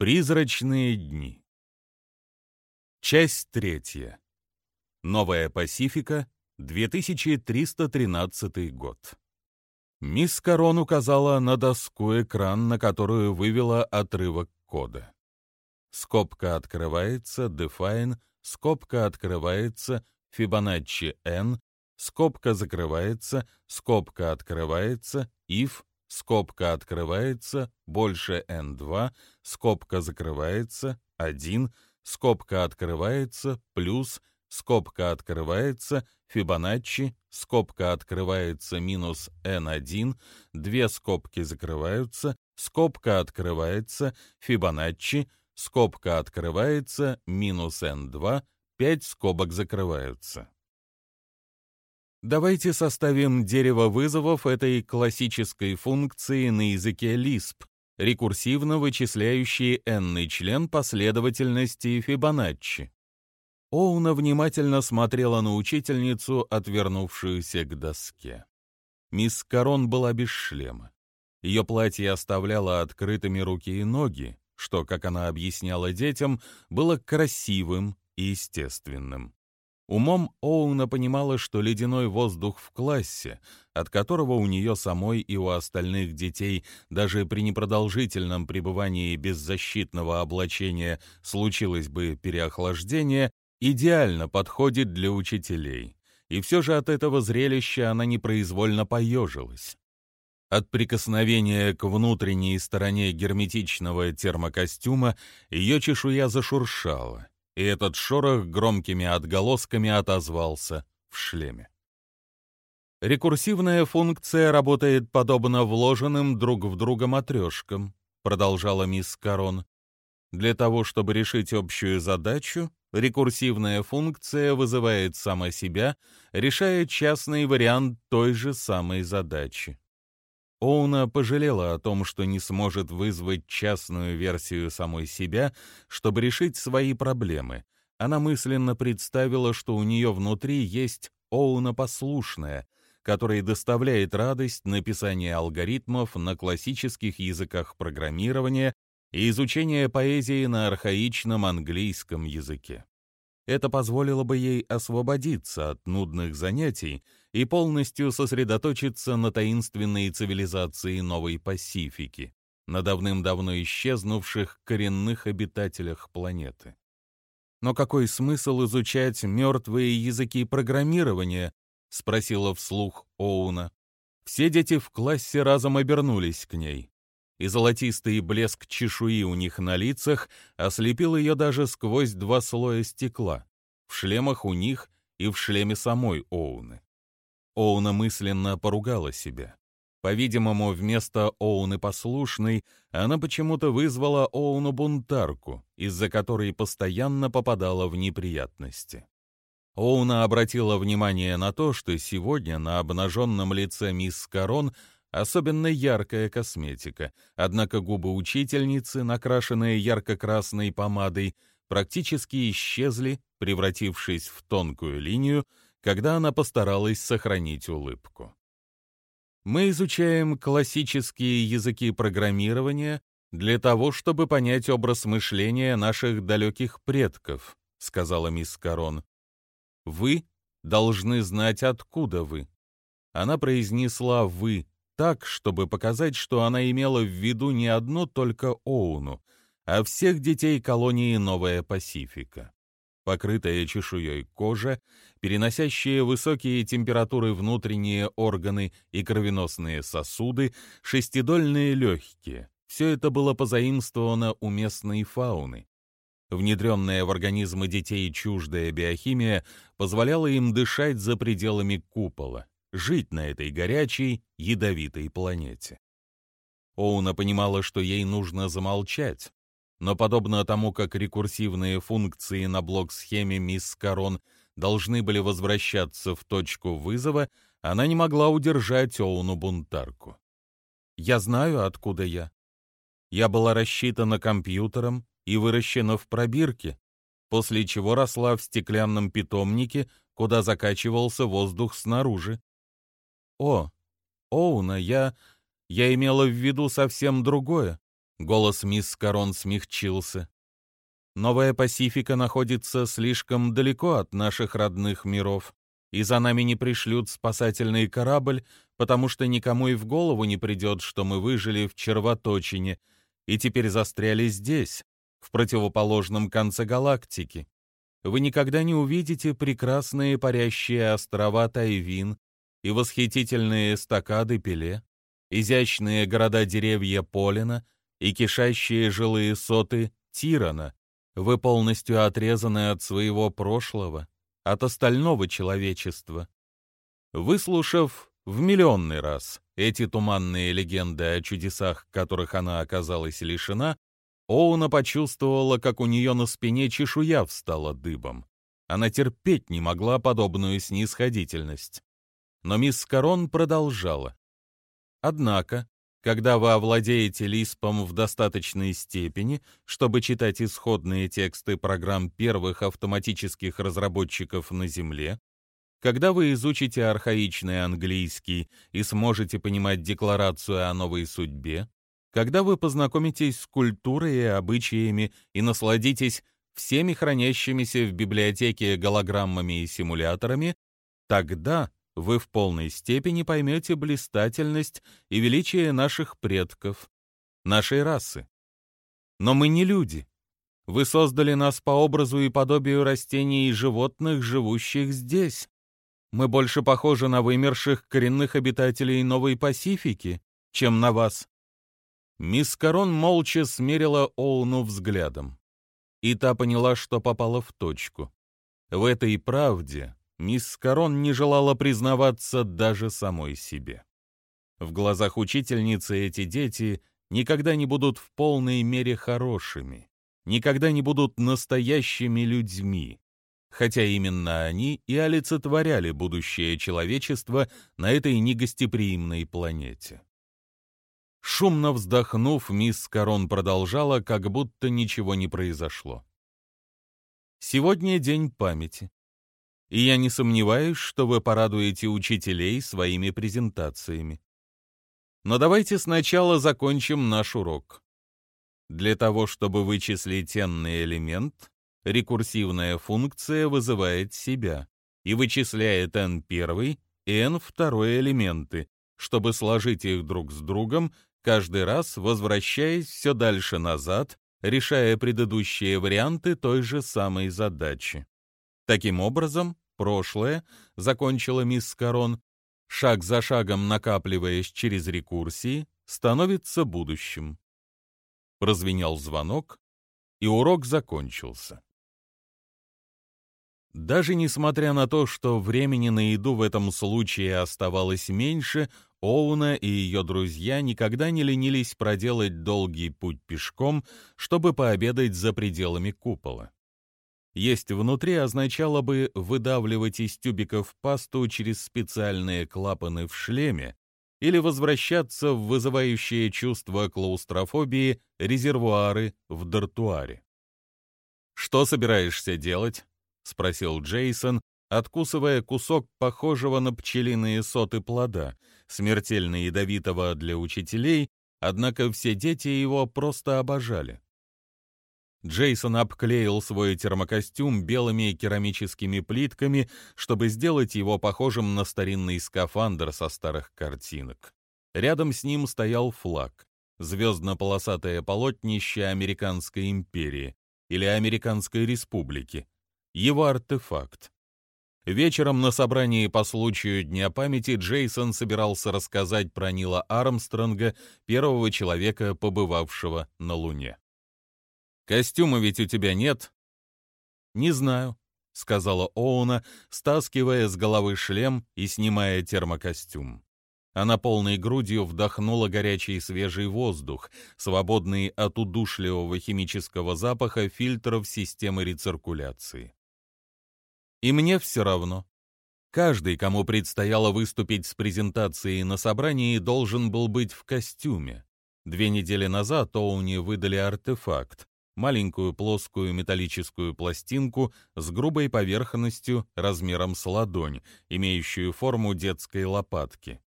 Призрачные дни. Часть третья. Новая Пасифика, 2313 год. Мисс Корон указала на доску экран, на которую вывела отрывок кода. Скобка открывается, define, скобка открывается, Fibonacci n, скобка закрывается, скобка открывается, if, скобка открывается, больше n2, скобка закрывается, 1, скобка открывается, плюс, скобка открывается, Фибоначчи, скобка открывается, минус n1, две скобки закрываются, скобка открывается, Фибоначчи, скобка открывается, минус n2, пять скобок закрываются. Давайте составим дерево вызовов этой классической функции на языке Lisp, рекурсивно вычисляющий n член последовательности Фибоначчи. Оуна внимательно смотрела на учительницу, отвернувшуюся к доске. Мисс Корон была без шлема. Ее платье оставляло открытыми руки и ноги, что, как она объясняла детям, было красивым и естественным. Умом Оуна понимала, что ледяной воздух в классе, от которого у нее самой и у остальных детей даже при непродолжительном пребывании без защитного облачения случилось бы переохлаждение, идеально подходит для учителей. И все же от этого зрелища она непроизвольно поежилась. От прикосновения к внутренней стороне герметичного термокостюма ее чешуя зашуршала и этот шорох громкими отголосками отозвался в шлеме. Рекурсивная функция работает подобно вложенным друг в друга матрешкам, продолжала мисс Корон. Для того, чтобы решить общую задачу, рекурсивная функция вызывает сама себя, решая частный вариант той же самой задачи. Оуна пожалела о том, что не сможет вызвать частную версию самой себя, чтобы решить свои проблемы. Она мысленно представила, что у нее внутри есть Оуна послушная, которой доставляет радость написание алгоритмов на классических языках программирования и изучение поэзии на архаичном английском языке. Это позволило бы ей освободиться от нудных занятий и полностью сосредоточиться на таинственной цивилизации Новой Пасифики, на давным-давно исчезнувших коренных обитателях планеты. Но какой смысл изучать мертвые языки программирования? спросила вслух Оуна. Все дети в классе разом обернулись к ней, и золотистый блеск чешуи у них на лицах ослепил ее даже сквозь два слоя стекла, в шлемах у них и в шлеме самой Оуны. Оуна мысленно поругала себя. По-видимому, вместо Оуны послушной она почему-то вызвала Оуну бунтарку, из-за которой постоянно попадала в неприятности. Оуна обратила внимание на то, что сегодня на обнаженном лице мисс Корон особенно яркая косметика, однако губы учительницы, накрашенные ярко-красной помадой, практически исчезли, превратившись в тонкую линию, когда она постаралась сохранить улыбку. Мы изучаем классические языки программирования для того, чтобы понять образ мышления наших далеких предков, сказала мисс Корон. Вы должны знать, откуда вы. Она произнесла «вы» так, чтобы показать, что она имела в виду не одну только Оуну, а всех детей колонии Новая Пасифика покрытая чешуей кожа, переносящая высокие температуры внутренние органы и кровеносные сосуды, шестидольные легкие. Все это было позаимствовано у местной фауны. Внедренная в организмы детей чуждая биохимия позволяла им дышать за пределами купола, жить на этой горячей, ядовитой планете. Оуна понимала, что ей нужно замолчать, но подобно тому, как рекурсивные функции на блок-схеме мисс Корон должны были возвращаться в точку вызова, она не могла удержать Оуну-бунтарку. «Я знаю, откуда я. Я была рассчитана компьютером и выращена в пробирке, после чего росла в стеклянном питомнике, куда закачивался воздух снаружи. О, Оуна, я... я имела в виду совсем другое. Голос мисс Корон смягчился. Новая Пасифика находится слишком далеко от наших родных миров, и за нами не пришлют спасательный корабль, потому что никому и в голову не придет, что мы выжили в червоточине и теперь застряли здесь, в противоположном конце галактики. Вы никогда не увидите прекрасные парящие острова Тайвин и восхитительные эстакады Пеле, изящные города-деревья Полина и кишащие жилые соты Тирана. Вы полностью отрезаны от своего прошлого, от остального человечества. Выслушав в миллионный раз эти туманные легенды о чудесах, которых она оказалась лишена, Оуна почувствовала, как у нее на спине чешуя встала дыбом. Она терпеть не могла подобную снисходительность. Но мисс Корон продолжала. Однако, когда вы овладеете Лиспом в достаточной степени, чтобы читать исходные тексты программ первых автоматических разработчиков на Земле, когда вы изучите архаичный английский и сможете понимать декларацию о новой судьбе, когда вы познакомитесь с культурой и обычаями и насладитесь всеми хранящимися в библиотеке голограммами и симуляторами, тогда вы в полной степени поймете блистательность и величие наших предков, нашей расы. Но мы не люди. Вы создали нас по образу и подобию растений и животных, живущих здесь. Мы больше похожи на вымерших коренных обитателей Новой Пасифики, чем на вас. Мисс Корон молча смерила Оуну взглядом. И та поняла, что попала в точку. В этой правде мисс Корон не желала признаваться даже самой себе. В глазах учительницы эти дети никогда не будут в полной мере хорошими, никогда не будут настоящими людьми, хотя именно они и олицетворяли будущее человечества на этой негостеприимной планете. Шумно вздохнув, мисс Корон продолжала, как будто ничего не произошло. «Сегодня день памяти, и я не сомневаюсь, что вы порадуете учителей своими презентациями. Но давайте сначала закончим наш урок. Для того, чтобы вычислить n элемент, рекурсивная функция вызывает себя и вычисляет n1 и n2 элементы, чтобы сложить их друг с другом каждый раз возвращаясь все дальше назад, решая предыдущие варианты той же самой задачи. Таким образом, прошлое, закончила мисс Корон, шаг за шагом накапливаясь через рекурсии, становится будущим. Прозвенел звонок, и урок закончился. Даже несмотря на то, что времени на еду в этом случае оставалось меньше, Оуна и ее друзья никогда не ленились проделать долгий путь пешком, чтобы пообедать за пределами купола. Есть внутри означало бы выдавливать из тюбиков пасту через специальные клапаны в шлеме или возвращаться в вызывающее чувство клаустрофобии резервуары в дартуаре. «Что собираешься делать?» — спросил Джейсон, откусывая кусок похожего на пчелиные соты плода, смертельно ядовитого для учителей, однако все дети его просто обожали. Джейсон обклеил свой термокостюм белыми керамическими плитками, чтобы сделать его похожим на старинный скафандр со старых картинок. Рядом с ним стоял флаг — звездно-полосатое полотнище Американской империи или Американской республики, его артефакт. Вечером на собрании по случаю Дня памяти Джейсон собирался рассказать про Нила Армстронга, первого человека, побывавшего на Луне. «Костюма ведь у тебя нет?» «Не знаю», — сказала Оуна, стаскивая с головы шлем и снимая термокостюм. Она полной грудью вдохнула горячий свежий воздух, свободный от удушливого химического запаха фильтров системы рециркуляции. И мне все равно. Каждый, кому предстояло выступить с презентацией на собрании, должен был быть в костюме. Две недели назад Оуни выдали артефакт, маленькую плоскую металлическую пластинку с грубой поверхностью размером с ладонь, имеющую форму детской лопатки.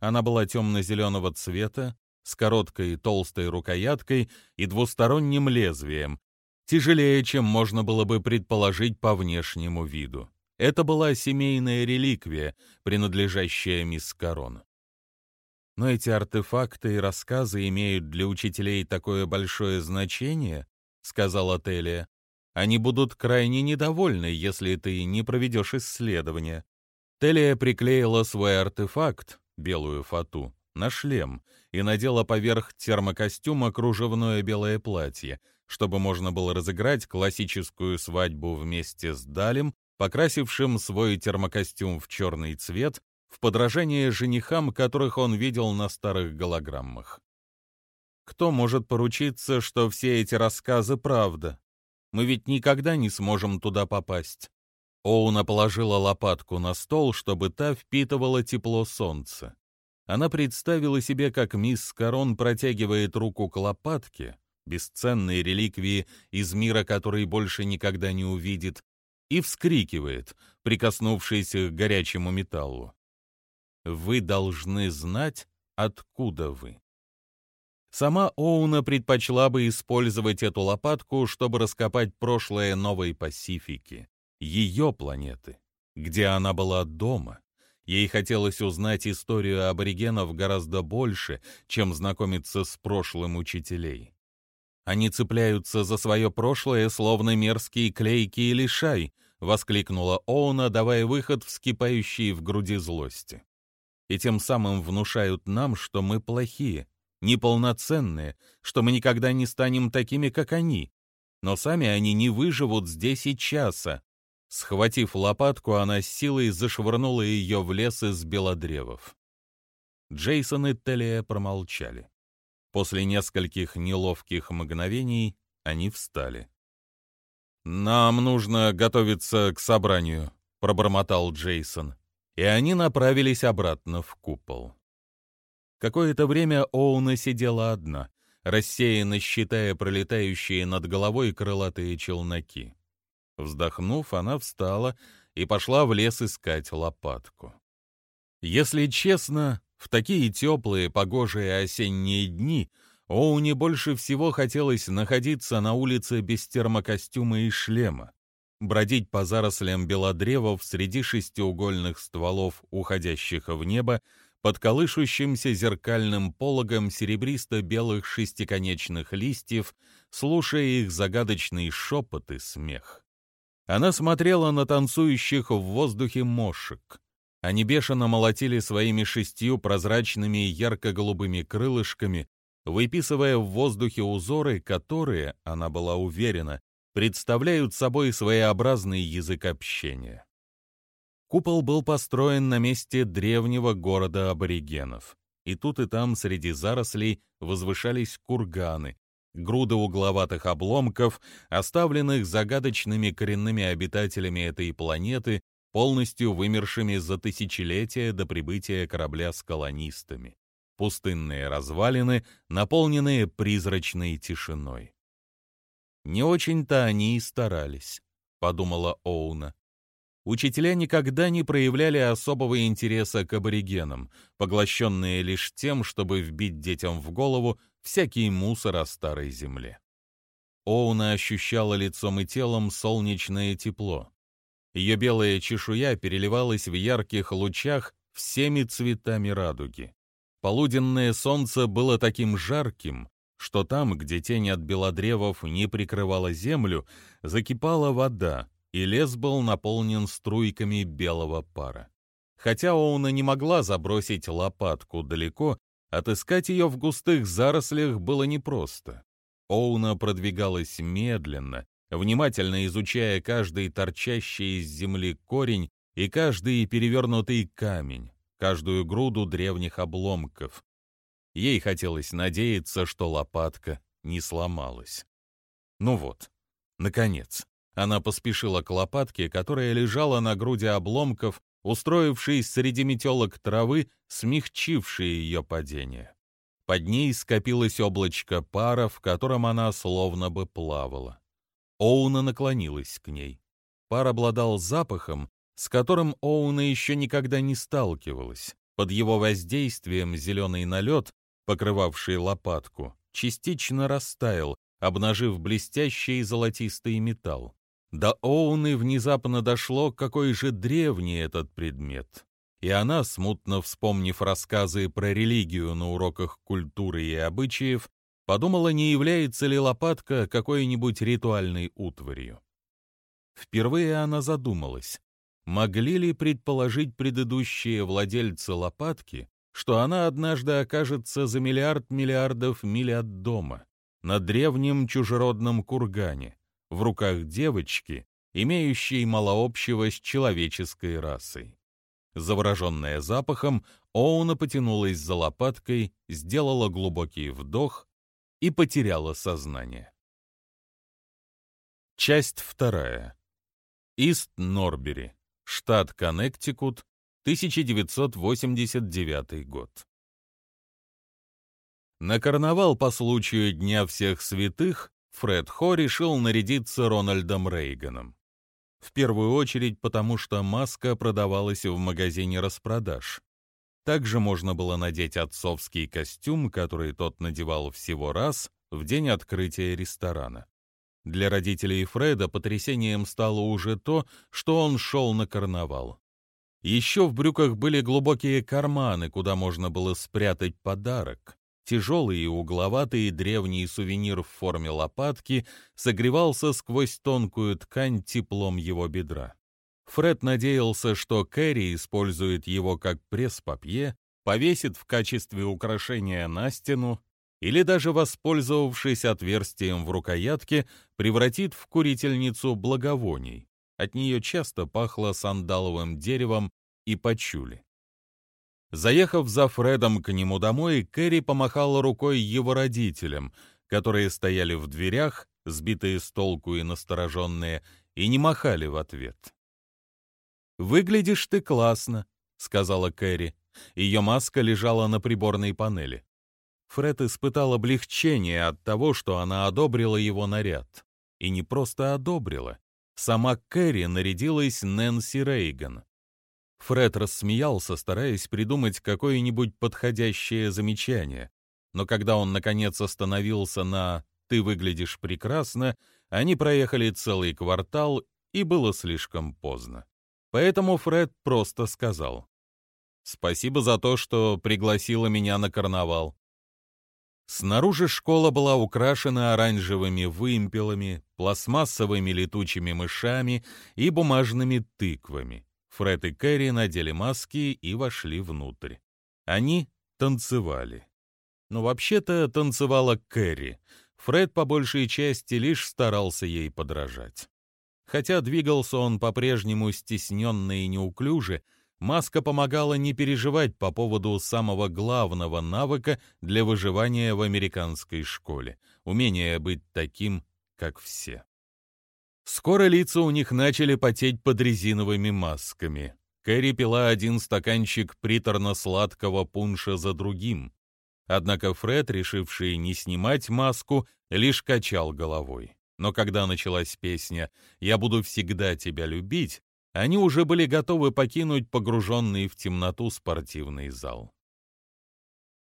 Она была темно-зеленого цвета, с короткой толстой рукояткой и двусторонним лезвием, тяжелее, чем можно было бы предположить по внешнему виду. Это была семейная реликвия, принадлежащая мисс Корон. Но эти артефакты и рассказы имеют для учителей такое большое значение, сказала Телия. Они будут крайне недовольны, если ты не проведешь исследование. Телия приклеила свой артефакт, белую фату, на шлем и надела поверх термокостюма кружевное белое платье, чтобы можно было разыграть классическую свадьбу вместе с Далем, покрасившим свой термокостюм в черный цвет в подражание женихам, которых он видел на старых голограммах. Кто может поручиться, что все эти рассказы правда? Мы ведь никогда не сможем туда попасть. Оуна положила лопатку на стол, чтобы та впитывала тепло солнца. Она представила себе, как мисс Корон протягивает руку к лопатке, бесценной реликвии из мира, который больше никогда не увидит, и вскрикивает, прикоснувшись к горячему металлу. Вы должны знать, откуда вы. Сама Оуна предпочла бы использовать эту лопатку, чтобы раскопать прошлое Новой Пасифики, ее планеты, где она была дома. Ей хотелось узнать историю аборигенов гораздо больше, чем знакомиться с прошлым учителей. Они цепляются за свое прошлое, словно мерзкие клейки и лишай, воскликнула Оуна, давая выход вскипающей в груди злости и тем самым внушают нам, что мы плохие, неполноценные, что мы никогда не станем такими, как они. Но сами они не выживут здесь и часа. Схватив лопатку, она с силой зашвырнула ее в лес из белодревов. Джейсон и Телия промолчали. После нескольких неловких мгновений они встали. «Нам нужно готовиться к собранию», — пробормотал Джейсон и они направились обратно в купол. Какое-то время Оуна сидела одна, рассеянно считая пролетающие над головой крылатые челноки. Вздохнув, она встала и пошла в лес искать лопатку. Если честно, в такие теплые, погожие осенние дни Оуне больше всего хотелось находиться на улице без термокостюма и шлема бродить по зарослям белодревов среди шестиугольных стволов, уходящих в небо, под колышущимся зеркальным пологом серебристо-белых шестиконечных листьев, слушая их загадочный шепот и смех. Она смотрела на танцующих в воздухе мошек. Они бешено молотили своими шестью прозрачными ярко-голубыми крылышками, выписывая в воздухе узоры, которые, она была уверена, представляют собой своеобразный язык общения. Купол был построен на месте древнего города аборигенов. И тут и там среди зарослей возвышались курганы, груды угловатых обломков, оставленных загадочными коренными обитателями этой планеты, полностью вымершими за тысячелетия до прибытия корабля с колонистами. Пустынные развалины, наполненные призрачной тишиной. Не очень-то они и старались, подумала Оуна. Учителя никогда не проявляли особого интереса к аборигенам, поглощенные лишь тем, чтобы вбить детям в голову всякий мусор о старой земле. Оуна ощущала лицом и телом солнечное тепло. Ее белая чешуя переливалась в ярких лучах всеми цветами радуги. Полуденное солнце было таким жарким, что там, где тень от белодревов не прикрывала землю, закипала вода, и лес был наполнен струйками белого пара. Хотя Оуна не могла забросить лопатку далеко, отыскать ее в густых зарослях было непросто. Оуна продвигалась медленно, внимательно изучая каждый торчащий из земли корень и каждый перевернутый камень, каждую груду древних обломков, Ей хотелось надеяться, что лопатка не сломалась. Ну вот, наконец, она поспешила к лопатке, которая лежала на груди обломков, устроившись среди метелок травы, смягчившей ее падение. Под ней скопилось облачко пара, в котором она словно бы плавала. Оуна наклонилась к ней. Пар обладал запахом, с которым Оуна еще никогда не сталкивалась. Под его воздействием зеленый налет покрывавший лопатку, частично растаял, обнажив блестящий золотистый металл. До Оуны внезапно дошло, какой же древний этот предмет. И она, смутно вспомнив рассказы про религию на уроках культуры и обычаев, подумала, не является ли лопатка какой-нибудь ритуальной утварью. Впервые она задумалась, могли ли предположить предыдущие владельцы лопатки, что она однажды окажется за миллиард миллиардов миль от дома, на древнем чужеродном кургане, в руках девочки, имеющей мало общего с человеческой расой. Завороженная запахом, Оуна потянулась за лопаткой, сделала глубокий вдох и потеряла сознание. Часть вторая. Ист-Норбери, штат Коннектикут, 1989 год. На карнавал по случаю Дня всех святых Фред Хо решил нарядиться Рональдом Рейганом. В первую очередь потому, что маска продавалась в магазине распродаж. Также можно было надеть отцовский костюм, который тот надевал всего раз в день открытия ресторана. Для родителей Фреда потрясением стало уже то, что он шел на карнавал. Еще в брюках были глубокие карманы, куда можно было спрятать подарок. Тяжелый и угловатый древний сувенир в форме лопатки согревался сквозь тонкую ткань теплом его бедра. Фред надеялся, что Кэрри использует его как пресс-папье, повесит в качестве украшения на стену или даже, воспользовавшись отверстием в рукоятке, превратит в курительницу благовоний. От нее часто пахло сандаловым деревом и пачули. Заехав за Фредом к нему домой, Кэрри помахала рукой его родителям, которые стояли в дверях, сбитые с толку и настороженные, и не махали в ответ. «Выглядишь ты классно», — сказала Кэрри. Ее маска лежала на приборной панели. Фред испытал облегчение от того, что она одобрила его наряд. И не просто одобрила. Сама Кэрри нарядилась Нэнси Рейган. Фред рассмеялся, стараясь придумать какое-нибудь подходящее замечание. Но когда он, наконец, остановился на «ты выглядишь прекрасно», они проехали целый квартал, и было слишком поздно. Поэтому Фред просто сказал «Спасибо за то, что пригласила меня на карнавал». Снаружи школа была украшена оранжевыми вымпелами, пластмассовыми летучими мышами и бумажными тыквами. Фред и Кэрри надели маски и вошли внутрь. Они танцевали. Но вообще-то танцевала Кэрри. Фред по большей части лишь старался ей подражать. Хотя двигался он по-прежнему стесненно и неуклюже, маска помогала не переживать по поводу самого главного навыка для выживания в американской школе — умения быть таким, как все. Скоро лица у них начали потеть под резиновыми масками. Кэрри пила один стаканчик приторно-сладкого пунша за другим. Однако Фред, решивший не снимать маску, лишь качал головой. Но когда началась песня «Я буду всегда тебя любить», они уже были готовы покинуть погруженный в темноту спортивный зал.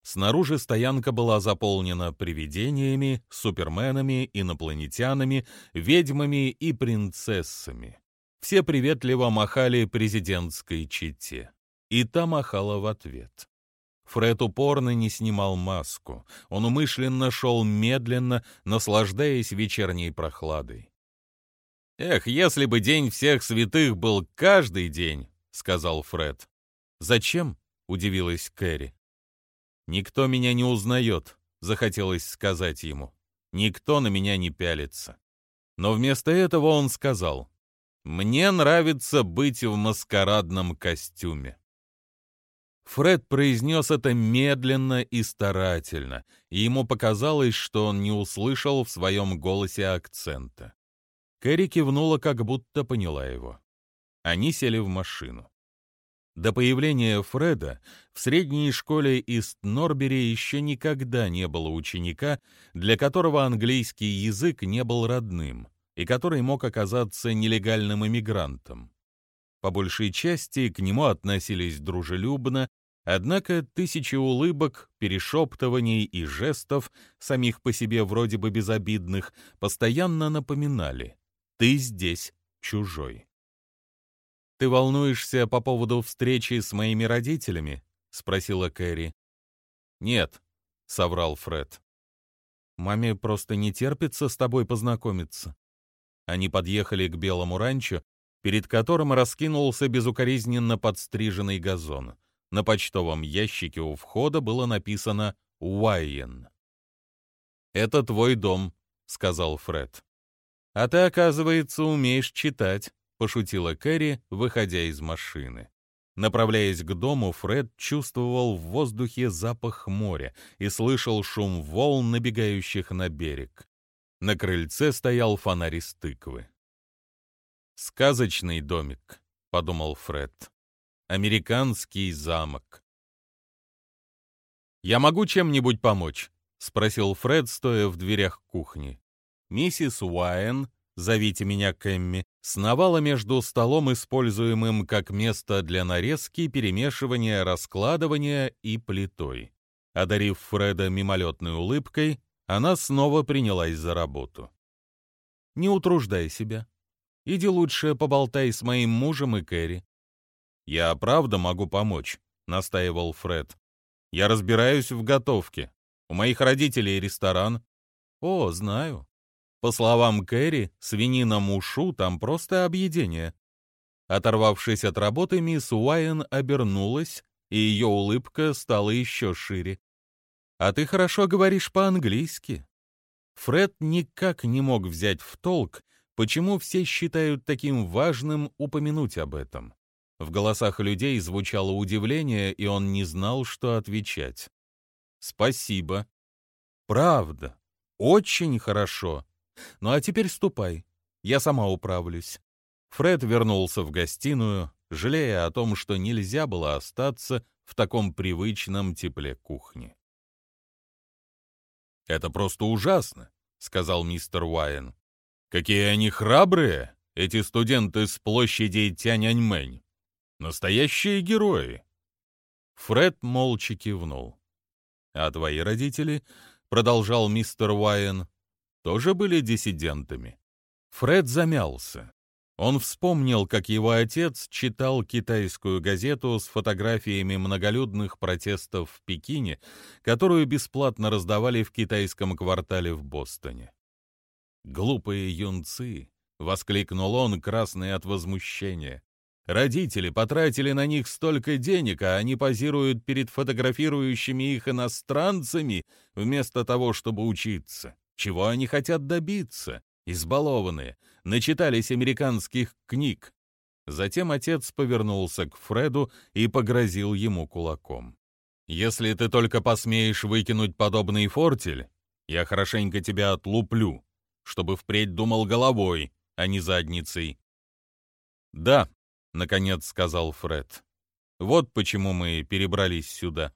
Снаружи стоянка была заполнена привидениями, суперменами, инопланетянами, ведьмами и принцессами. Все приветливо махали президентской чите. И та махала в ответ. Фред упорно не снимал маску. Он умышленно шел медленно, наслаждаясь вечерней прохладой. «Эх, если бы День всех святых был каждый день», — сказал Фред. «Зачем?» — удивилась Кэрри. «Никто меня не узнает», — захотелось сказать ему. «Никто на меня не пялится». Но вместо этого он сказал, «Мне нравится быть в маскарадном костюме». Фред произнес это медленно и старательно, и ему показалось, что он не услышал в своем голосе акцента. Кэрри кивнула, как будто поняла его. Они сели в машину. До появления Фреда в средней школе Ист-Норбери еще никогда не было ученика, для которого английский язык не был родным и который мог оказаться нелегальным иммигрантом. По большей части к нему относились дружелюбно, Однако тысячи улыбок, перешептываний и жестов, самих по себе вроде бы безобидных, постоянно напоминали «ты здесь чужой». «Ты волнуешься по поводу встречи с моими родителями?» — спросила Кэрри. «Нет», — соврал Фред. «Маме просто не терпится с тобой познакомиться». Они подъехали к белому ранчо, перед которым раскинулся безукоризненно подстриженный газон. На почтовом ящике у входа было написано «Уайен». «Это твой дом», — сказал Фред. «А ты, оказывается, умеешь читать», — пошутила Кэрри, выходя из машины. Направляясь к дому, Фред чувствовал в воздухе запах моря и слышал шум волн, набегающих на берег. На крыльце стоял фонарь из тыквы. «Сказочный домик», — подумал Фред. «Американский замок». «Я могу чем-нибудь помочь?» — спросил Фред, стоя в дверях кухни. Миссис Уайен зовите меня Кэмми, сновала между столом, используемым как место для нарезки, перемешивания, раскладывания и плитой. Одарив Фреда мимолетной улыбкой, она снова принялась за работу. «Не утруждай себя. Иди лучше поболтай с моим мужем и Кэрри». «Я правда могу помочь», — настаивал Фред. «Я разбираюсь в готовке. У моих родителей ресторан». «О, знаю. По словам Кэрри, свинина мушу там просто объедение. Оторвавшись от работы, мисс Уайен обернулась, и ее улыбка стала еще шире. «А ты хорошо говоришь по-английски». Фред никак не мог взять в толк, почему все считают таким важным упомянуть об этом. В голосах людей звучало удивление, и он не знал, что отвечать. «Спасибо». «Правда. Очень хорошо. Ну а теперь ступай, я сама управлюсь». Фред вернулся в гостиную, жалея о том, что нельзя было остаться в таком привычном тепле кухни. «Это просто ужасно», — сказал мистер Уайен. «Какие они храбрые, эти студенты с площади Тяньаньмэнь! Настоящие герои!» Фред молча кивнул. «А твои родители?» — продолжал мистер Уайен тоже были диссидентами. Фред замялся. Он вспомнил, как его отец читал китайскую газету с фотографиями многолюдных протестов в Пекине, которую бесплатно раздавали в китайском квартале в Бостоне. «Глупые юнцы!» — воскликнул он, красный от возмущения. «Родители потратили на них столько денег, а они позируют перед фотографирующими их иностранцами вместо того, чтобы учиться. Чего они хотят добиться? Избалованные, начитались американских книг. Затем отец повернулся к Фреду и погрозил ему кулаком. «Если ты только посмеешь выкинуть подобный фортель, я хорошенько тебя отлуплю, чтобы впредь думал головой, а не задницей». «Да», — наконец сказал Фред. «Вот почему мы перебрались сюда».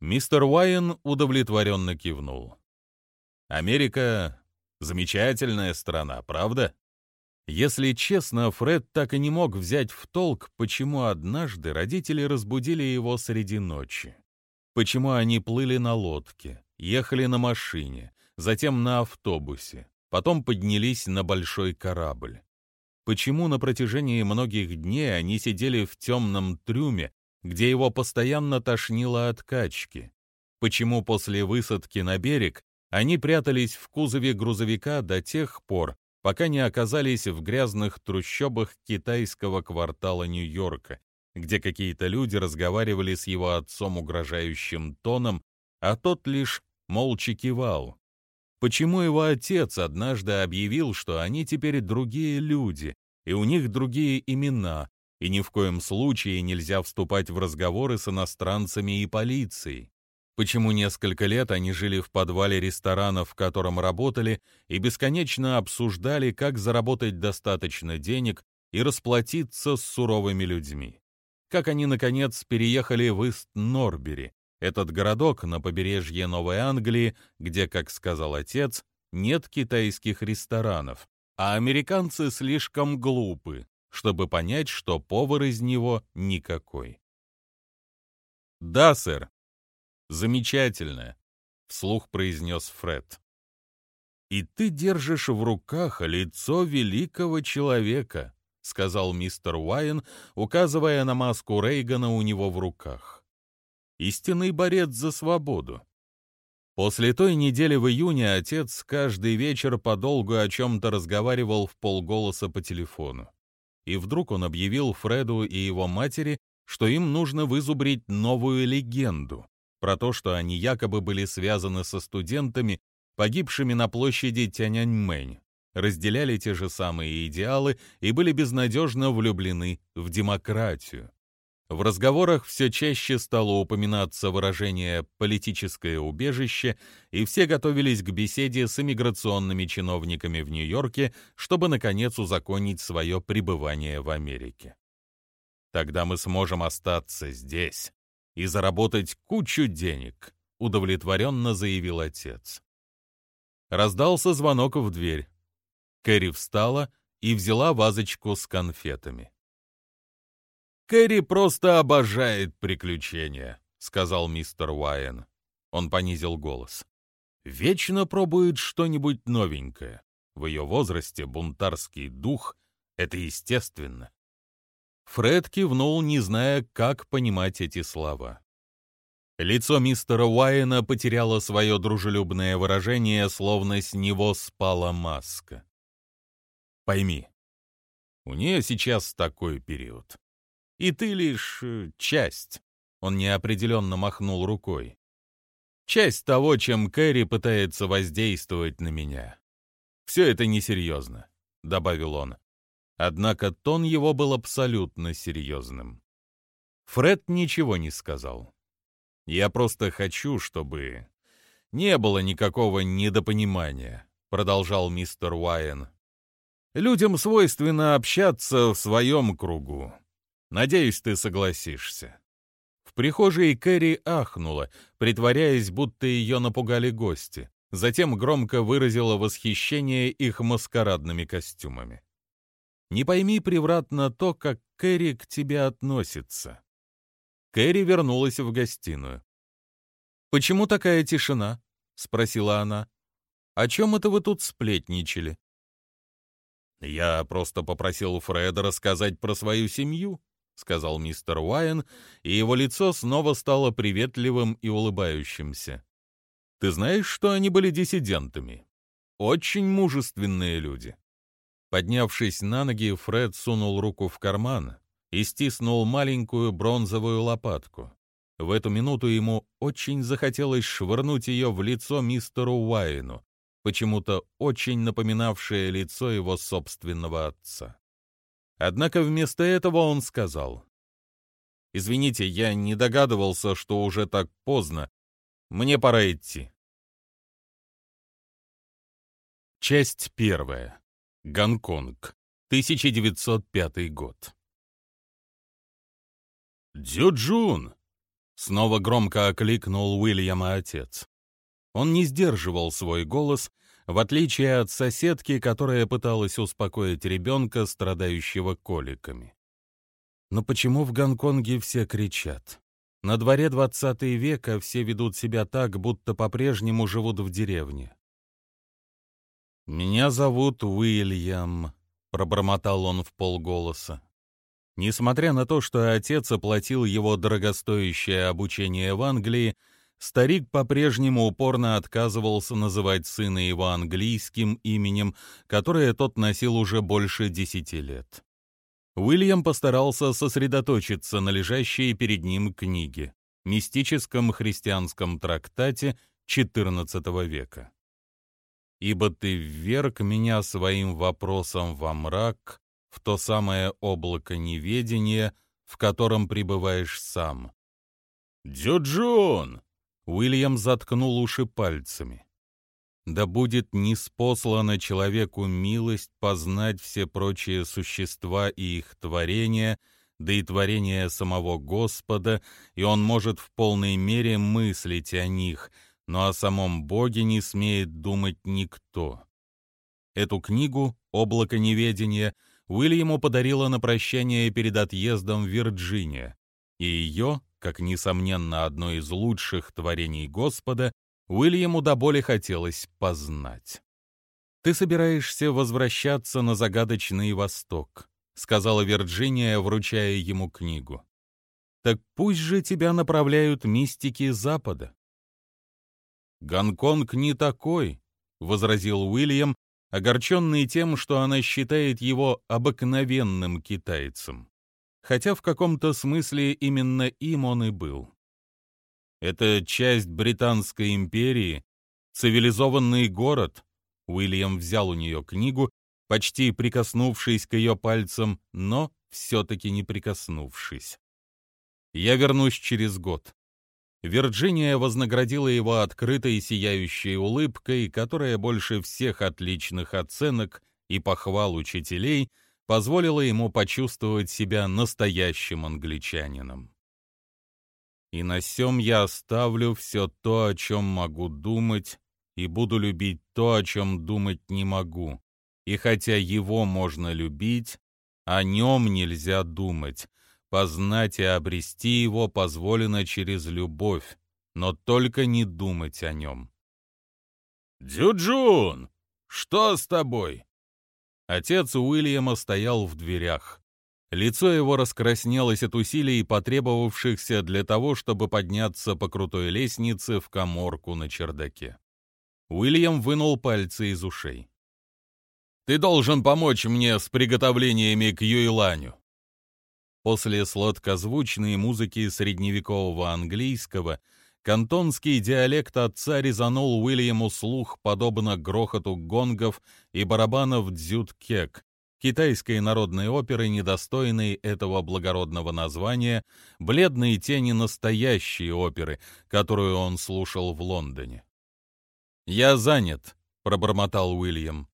Мистер Уайен удовлетворенно кивнул. Америка — замечательная страна, правда? Если честно, Фред так и не мог взять в толк, почему однажды родители разбудили его среди ночи. Почему они плыли на лодке, ехали на машине, затем на автобусе, потом поднялись на большой корабль. Почему на протяжении многих дней они сидели в темном трюме, где его постоянно тошнило от качки? Почему после высадки на берег они прятались в кузове грузовика до тех пор, пока не оказались в грязных трущобах китайского квартала Нью-Йорка, где какие-то люди разговаривали с его отцом угрожающим тоном, а тот лишь молча кивал. Почему его отец однажды объявил, что они теперь другие люди, и у них другие имена, и ни в коем случае нельзя вступать в разговоры с иностранцами и полицией? Почему несколько лет они жили в подвале ресторана, в котором работали, и бесконечно обсуждали, как заработать достаточно денег и расплатиться с суровыми людьми. Как они, наконец, переехали в Ист-Норбери, этот городок на побережье Новой Англии, где, как сказал отец, нет китайских ресторанов, а американцы слишком глупы, чтобы понять, что повар из него никакой. «Да, сэр». «Замечательно», — вслух произнес Фред. «И ты держишь в руках лицо великого человека», — сказал мистер Уайен, указывая на маску Рейгана у него в руках. «Истинный борец за свободу. После той недели в июне отец каждый вечер подолгу о чем-то разговаривал в полголоса по телефону. И вдруг он объявил Фреду и его матери, что им нужно вызубрить новую легенду про то, что они якобы были связаны со студентами, погибшими на площади Тяньаньмэнь, разделяли те же самые идеалы и были безнадежно влюблены в демократию. В разговорах все чаще стало упоминаться выражение «политическое убежище», и все готовились к беседе с иммиграционными чиновниками в Нью-Йорке, чтобы, наконец, узаконить свое пребывание в Америке. «Тогда мы сможем остаться здесь и заработать кучу денег», — удовлетворенно заявил отец. Раздался звонок в дверь. Кэрри встала и взяла вазочку с конфетами. «Кэрри просто обожает приключения», — сказал мистер Уайен. Он понизил голос. «Вечно пробует что-нибудь новенькое. В ее возрасте бунтарский дух — это естественно». Фред кивнул, не зная, как понимать эти слова. Лицо мистера Уайена потеряло свое дружелюбное выражение, словно с него спала маска. «Пойми, у нее сейчас такой период. И ты лишь э, часть. Он неопределенно махнул рукой. Часть того, чем Кэрри пытается воздействовать на меня. Все это несерьезно, добавил он. Однако тон его был абсолютно серьезным. Фред ничего не сказал. Я просто хочу, чтобы не было никакого недопонимания, продолжал мистер Уайен. Людям свойственно общаться в своем кругу. Надеюсь, ты согласишься». В прихожей Кэрри ахнула, притворяясь, будто ее напугали гости. Затем громко выразила восхищение их маскарадными костюмами. «Не пойми превратно то, как Кэрри к тебе относится». Кэрри вернулась в гостиную. «Почему такая тишина?» — спросила она. «О чем это вы тут сплетничали?» «Я просто попросил Фреда рассказать про свою семью», — сказал мистер Уайен, и его лицо снова стало приветливым и улыбающимся. «Ты знаешь, что они были диссидентами? Очень мужественные люди». Поднявшись на ноги, Фред сунул руку в карман и стиснул маленькую бронзовую лопатку. В эту минуту ему очень захотелось швырнуть ее в лицо мистеру Уайну, почему-то очень напоминавшее лицо его собственного отца. Однако вместо этого он сказал. «Извините, я не догадывался, что уже так поздно. Мне пора идти». Часть первая. Гонконг. 1905 год. «Дзюджун!» — снова громко окликнул Уильяма отец. Он не сдерживал свой голос, в отличие от соседки, которая пыталась успокоить ребенка, страдающего коликами. Но почему в Гонконге все кричат? На дворе 20 века все ведут себя так, будто по-прежнему живут в деревне. «Меня зовут Уильям», — пробормотал он в полголоса. Несмотря на то, что отец оплатил его дорогостоящее обучение в Англии, Старик по-прежнему упорно отказывался называть сына его английским именем, которое тот носил уже больше десяти лет. Уильям постарался сосредоточиться на лежащей перед ним книге, мистическом христианском трактате XIV века. «Ибо ты вверг меня своим вопросом во мрак, в то самое облако неведения, в котором пребываешь сам». «Дзюджун!» Уильям заткнул уши пальцами. «Да будет ниспослана человеку милость познать все прочие существа и их творения, да и творения самого Господа, и он может в полной мере мыслить о них, но о самом Боге не смеет думать никто». Эту книгу «Облако неведения» Уильяму подарила на прощание перед отъездом в Вирджиния, и ее как, несомненно, одно из лучших творений Господа, Уильяму до боли хотелось познать. «Ты собираешься возвращаться на загадочный Восток», — сказала Вирджиния, вручая ему книгу. «Так пусть же тебя направляют мистики Запада». «Гонконг не такой», — возразил Уильям, огорченный тем, что она считает его обыкновенным китайцем. Хотя в каком-то смысле именно им он и был. Это часть Британской империи, цивилизованный город. Уильям взял у нее книгу, почти прикоснувшись к ее пальцам, но все-таки не прикоснувшись. Я вернусь через год. Вирджиния вознаградила его открытой сияющей улыбкой, которая больше всех отличных оценок и похвал учителей позволила ему почувствовать себя настоящим англичанином. И на сём я оставлю все то, о чем могу думать, и буду любить то, о чем думать не могу. И хотя его можно любить, о нем нельзя думать. Познать и обрести его позволено через любовь, но только не думать о нем. «Дюджун, что с тобой?» Отец Уильяма стоял в дверях. Лицо его раскраснелось от усилий, потребовавшихся для того, чтобы подняться по крутой лестнице в коморку на чердаке. Уильям вынул пальцы из ушей. «Ты должен помочь мне с приготовлениями к Юйланю». После сладкозвучной музыки средневекового английского кантонский диалект отца резанул Уильяму слух подобно грохоту гонгов и барабанов дзюд-кек, китайской народной оперы, недостойной этого благородного названия, бледные тени настоящей оперы, которую он слушал в Лондоне. «Я занят», — пробормотал Уильям.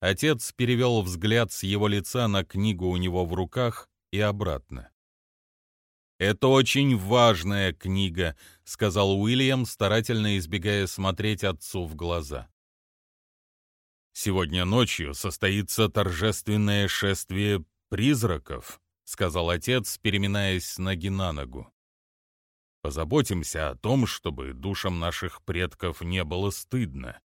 Отец перевел взгляд с его лица на книгу у него в руках и обратно. «Это очень важная книга», — сказал Уильям, старательно избегая смотреть отцу в глаза. «Сегодня ночью состоится торжественное шествие призраков», — сказал отец, переминаясь ноги на ногу. «Позаботимся о том, чтобы душам наших предков не было стыдно.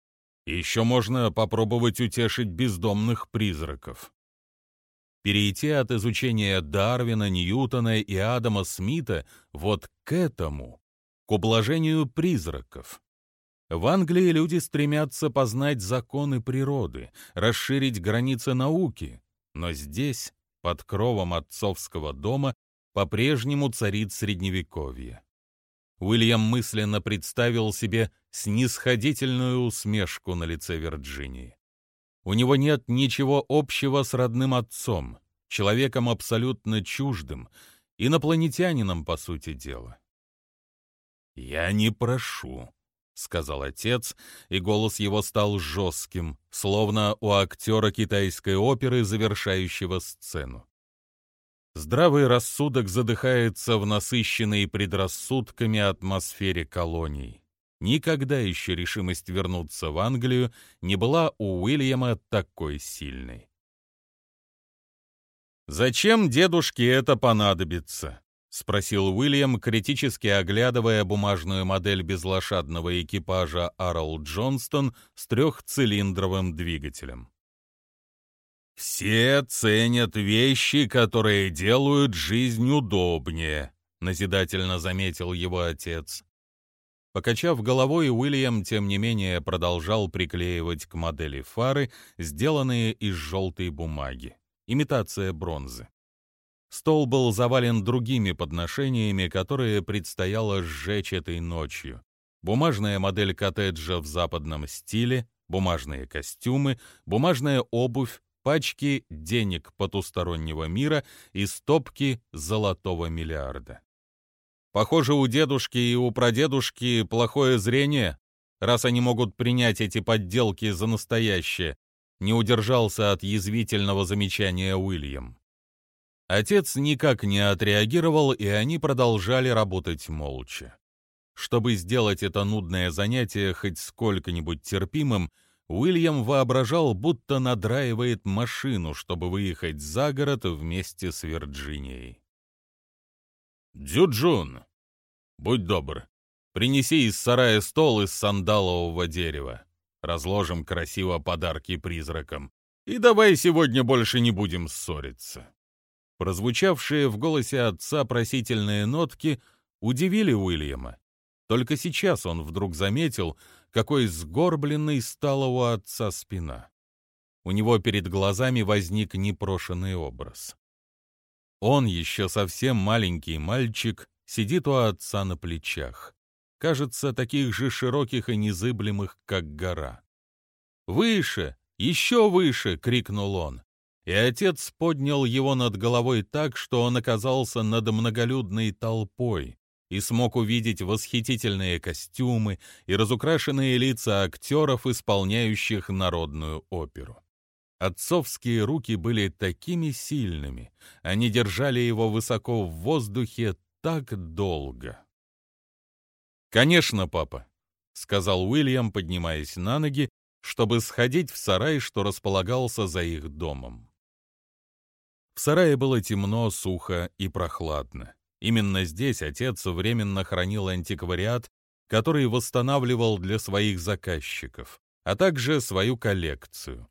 Еще можно попробовать утешить бездомных призраков». Перейти от изучения Дарвина, Ньютона и Адама Смита вот к этому, к ублажению призраков. В Англии люди стремятся познать законы природы, расширить границы науки, но здесь, под кровом отцовского дома, по-прежнему царит средневековье. Уильям мысленно представил себе снисходительную усмешку на лице Вирджинии. У него нет ничего общего с родным отцом, человеком абсолютно чуждым, инопланетянином, по сути дела. «Я не прошу», — сказал отец, и голос его стал жестким, словно у актера китайской оперы, завершающего сцену. Здравый рассудок задыхается в насыщенной предрассудками атмосфере колоний. Никогда еще решимость вернуться в Англию не была у Уильяма такой сильной. «Зачем дедушке это понадобится?» — спросил Уильям, критически оглядывая бумажную модель безлошадного экипажа Арл Джонстон с трехцилиндровым двигателем. «Все ценят вещи, которые делают жизнь удобнее», — назидательно заметил его отец. Покачав головой, Уильям, тем не менее, продолжал приклеивать к модели фары, сделанные из желтой бумаги. Имитация бронзы. Стол был завален другими подношениями, которые предстояло сжечь этой ночью. Бумажная модель коттеджа в западном стиле, бумажные костюмы, бумажная обувь, пачки денег потустороннего мира и стопки золотого миллиарда. Похоже, у дедушки и у прадедушки плохое зрение, раз они могут принять эти подделки за настоящее, не удержался от язвительного замечания Уильям. Отец никак не отреагировал, и они продолжали работать молча. Чтобы сделать это нудное занятие хоть сколько-нибудь терпимым, Уильям воображал, будто надраивает машину, чтобы выехать за город вместе с Вирджинией. «Дюджун, Будь добр, принеси из сарая стол из сандалового дерева. Разложим красиво подарки призракам. И давай сегодня больше не будем ссориться». Прозвучавшие в голосе отца просительные нотки удивили Уильяма. Только сейчас он вдруг заметил, какой сгорбленной стала у отца спина. У него перед глазами возник непрошенный образ. Он, еще совсем маленький мальчик, сидит у отца на плечах. Кажется, таких же широких и незыблемых, как гора. «Выше! Еще выше!» — крикнул он. И отец поднял его над головой так, что он оказался над многолюдной толпой, и смог увидеть восхитительные костюмы и разукрашенные лица актеров, исполняющих народную оперу. Отцовские руки были такими сильными, они держали его высоко в воздухе так долго. «Конечно, папа», — сказал Уильям, поднимаясь на ноги, чтобы сходить в сарай, что располагался за их домом. В сарае было темно, сухо и прохладно. Именно здесь отец временно хранил антиквариат, который восстанавливал для своих заказчиков, а также свою коллекцию.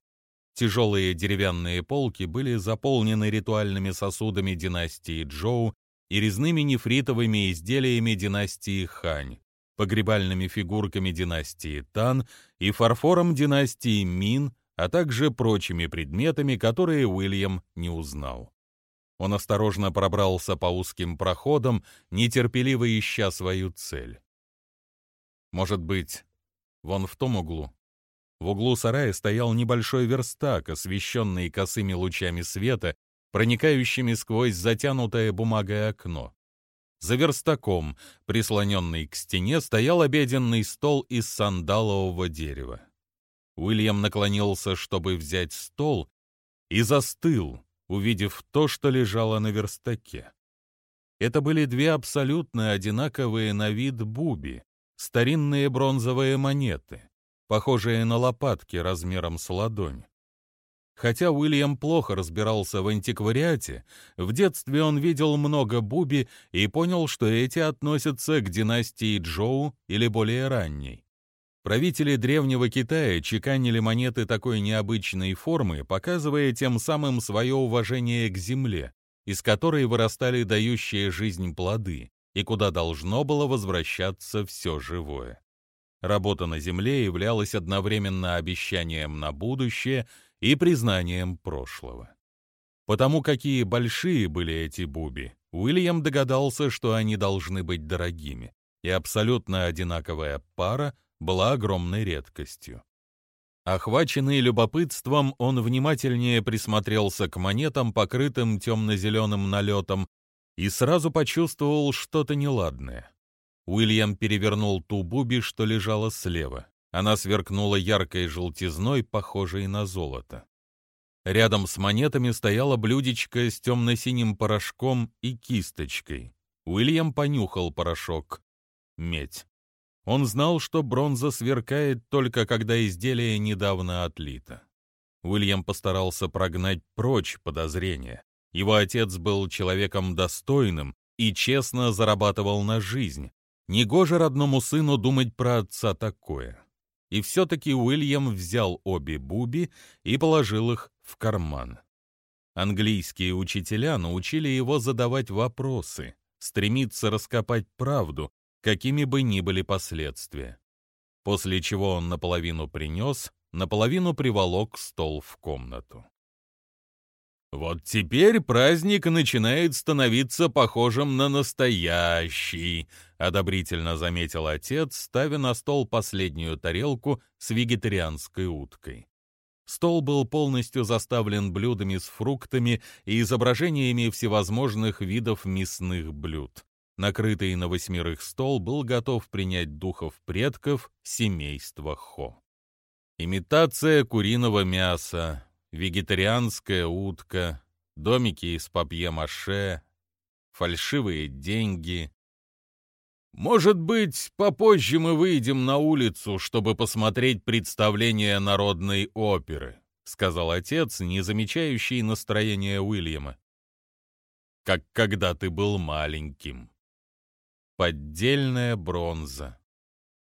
Тяжелые деревянные полки были заполнены ритуальными сосудами династии Джоу и резными нефритовыми изделиями династии Хань, погребальными фигурками династии Тан и фарфором династии Мин, а также прочими предметами, которые Уильям не узнал. Он осторожно пробрался по узким проходам, нетерпеливо ища свою цель. Может быть, вон в том углу. В углу сарая стоял небольшой верстак, освещенный косыми лучами света, проникающими сквозь затянутое бумагой окно. За верстаком, прислоненный к стене, стоял обеденный стол из сандалового дерева. Уильям наклонился, чтобы взять стол, и застыл, увидев то, что лежало на верстаке. Это были две абсолютно одинаковые на вид буби, старинные бронзовые монеты, похожие на лопатки размером с ладонь. Хотя Уильям плохо разбирался в антиквариате, в детстве он видел много буби и понял, что эти относятся к династии Джоу или более ранней. Правители древнего Китая чеканили монеты такой необычной формы, показывая тем самым свое уважение к земле, из которой вырастали дающие жизнь плоды, и куда должно было возвращаться все живое. Работа на земле являлась одновременно обещанием на будущее и признанием прошлого. Потому какие большие были эти буби, Уильям догадался, что они должны быть дорогими, и абсолютно одинаковая пара была огромной редкостью. Охваченный любопытством, он внимательнее присмотрелся к монетам, покрытым темно-зеленым налетом, и сразу почувствовал что-то неладное. Уильям перевернул ту буби, что лежала слева. Она сверкнула яркой желтизной, похожей на золото. Рядом с монетами стояла блюдечко с темно-синим порошком и кисточкой. Уильям понюхал порошок. Медь. Он знал, что бронза сверкает только когда изделие недавно отлито. Уильям постарался прогнать прочь подозрения. Его отец был человеком достойным и честно зарабатывал на жизнь. Негоже родному сыну думать про отца такое. И все-таки Уильям взял обе буби и положил их в карман. Английские учителя научили его задавать вопросы, стремиться раскопать правду, какими бы ни были последствия. После чего он наполовину принес, наполовину приволок стол в комнату. «Вот теперь праздник начинает становиться похожим на настоящий», — одобрительно заметил отец, ставя на стол последнюю тарелку с вегетарианской уткой. Стол был полностью заставлен блюдами с фруктами и изображениями всевозможных видов мясных блюд. Накрытый на восьмерых стол был готов принять духов предков семейства Хо. Имитация куриного мяса, вегетарианская утка, домики из папье-маше, фальшивые деньги. «Может быть, попозже мы выйдем на улицу, чтобы посмотреть представление народной оперы», сказал отец, не замечающий настроения Уильяма. «Как когда ты был маленьким». Поддельная бронза.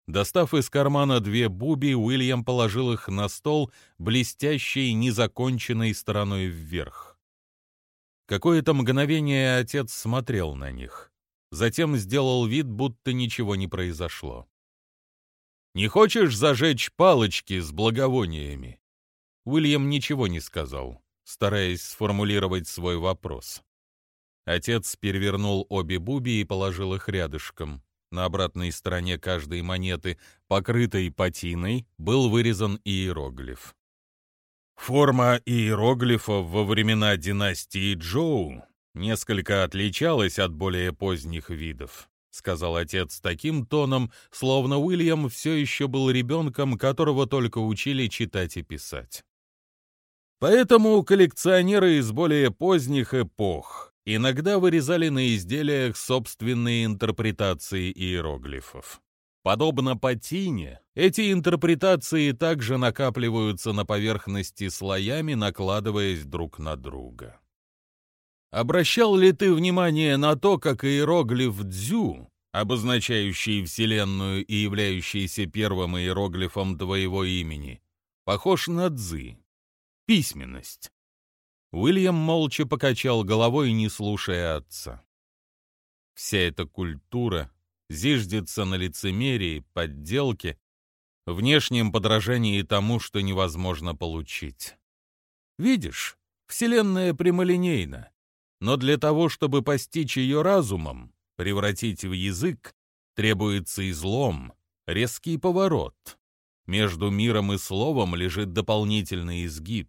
Достав из кармана две буби, Уильям положил их на стол блестящей, незаконченной стороной вверх. Какое-то мгновение отец смотрел на них. Затем сделал вид, будто ничего не произошло. «Не хочешь зажечь палочки с благовониями?» Уильям ничего не сказал, стараясь сформулировать свой вопрос. Отец перевернул обе буби и положил их рядышком. На обратной стороне каждой монеты, покрытой патиной, был вырезан иероглиф. Форма иероглифов во времена династии Джоу несколько отличалась от более поздних видов, сказал отец таким тоном, словно Уильям все еще был ребенком, которого только учили читать и писать. Поэтому коллекционеры из более поздних эпох иногда вырезали на изделиях собственные интерпретации иероглифов. Подобно патине, эти интерпретации также накапливаются на поверхности слоями, накладываясь друг на друга. Обращал ли ты внимание на то, как иероглиф «дзю», обозначающий Вселенную и являющийся первым иероглифом твоего имени, похож на «дзы» — письменность? Уильям молча покачал головой, не слушая отца. Вся эта культура зиждется на лицемерии, подделке, внешнем подражании тому, что невозможно получить. Видишь, Вселенная прямолинейна, но для того, чтобы постичь ее разумом, превратить в язык, требуется излом, резкий поворот. Между миром и словом лежит дополнительный изгиб.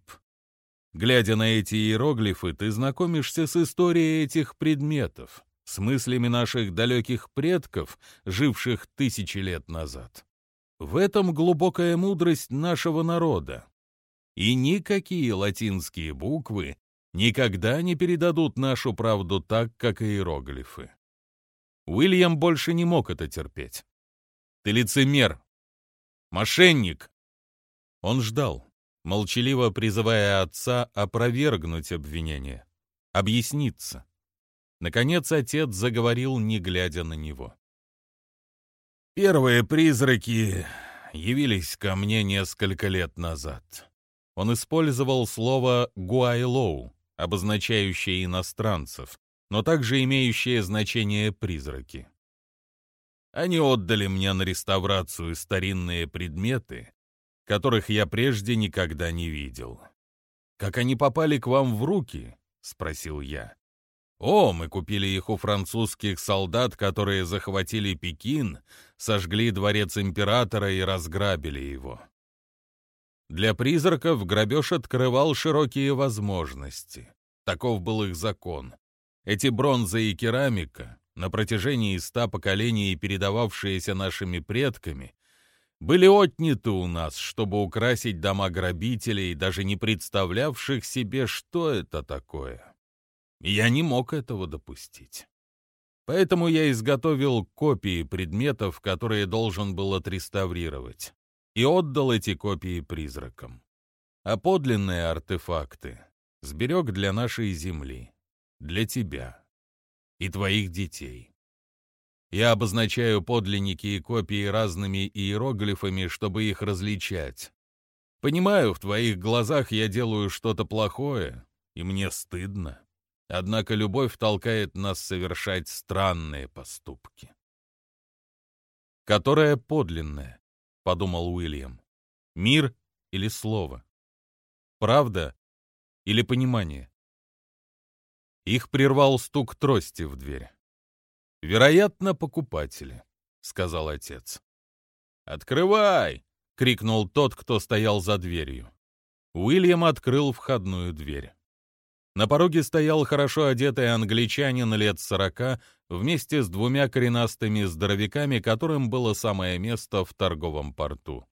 Глядя на эти иероглифы, ты знакомишься с историей этих предметов, с мыслями наших далеких предков, живших тысячи лет назад. В этом глубокая мудрость нашего народа. И никакие латинские буквы никогда не передадут нашу правду так, как иероглифы. Уильям больше не мог это терпеть. «Ты лицемер! Мошенник!» Он ждал молчаливо призывая отца опровергнуть обвинение, объясниться. Наконец отец заговорил, не глядя на него. «Первые призраки явились ко мне несколько лет назад. Он использовал слово «гуайлоу», обозначающее иностранцев, но также имеющее значение «призраки». Они отдали мне на реставрацию старинные предметы, которых я прежде никогда не видел. «Как они попали к вам в руки?» — спросил я. «О, мы купили их у французских солдат, которые захватили Пекин, сожгли дворец императора и разграбили его». Для призраков грабеж открывал широкие возможности. Таков был их закон. Эти бронза и керамика, на протяжении ста поколений передававшиеся нашими предками, были отняты у нас, чтобы украсить дома грабителей, даже не представлявших себе, что это такое. я не мог этого допустить. Поэтому я изготовил копии предметов, которые должен был отреставрировать, и отдал эти копии призракам. А подлинные артефакты сберег для нашей земли, для тебя и твоих детей. Я обозначаю подлинники и копии разными иероглифами, чтобы их различать. Понимаю, в твоих глазах я делаю что-то плохое, и мне стыдно. Однако любовь толкает нас совершать странные поступки. «Которая подлинная», — подумал Уильям. «Мир или слово? Правда или понимание?» Их прервал стук трости в дверь. «Вероятно, покупатели», — сказал отец. «Открывай!» — крикнул тот, кто стоял за дверью. Уильям открыл входную дверь. На пороге стоял хорошо одетый англичанин лет сорока вместе с двумя коренастыми здоровяками, которым было самое место в торговом порту.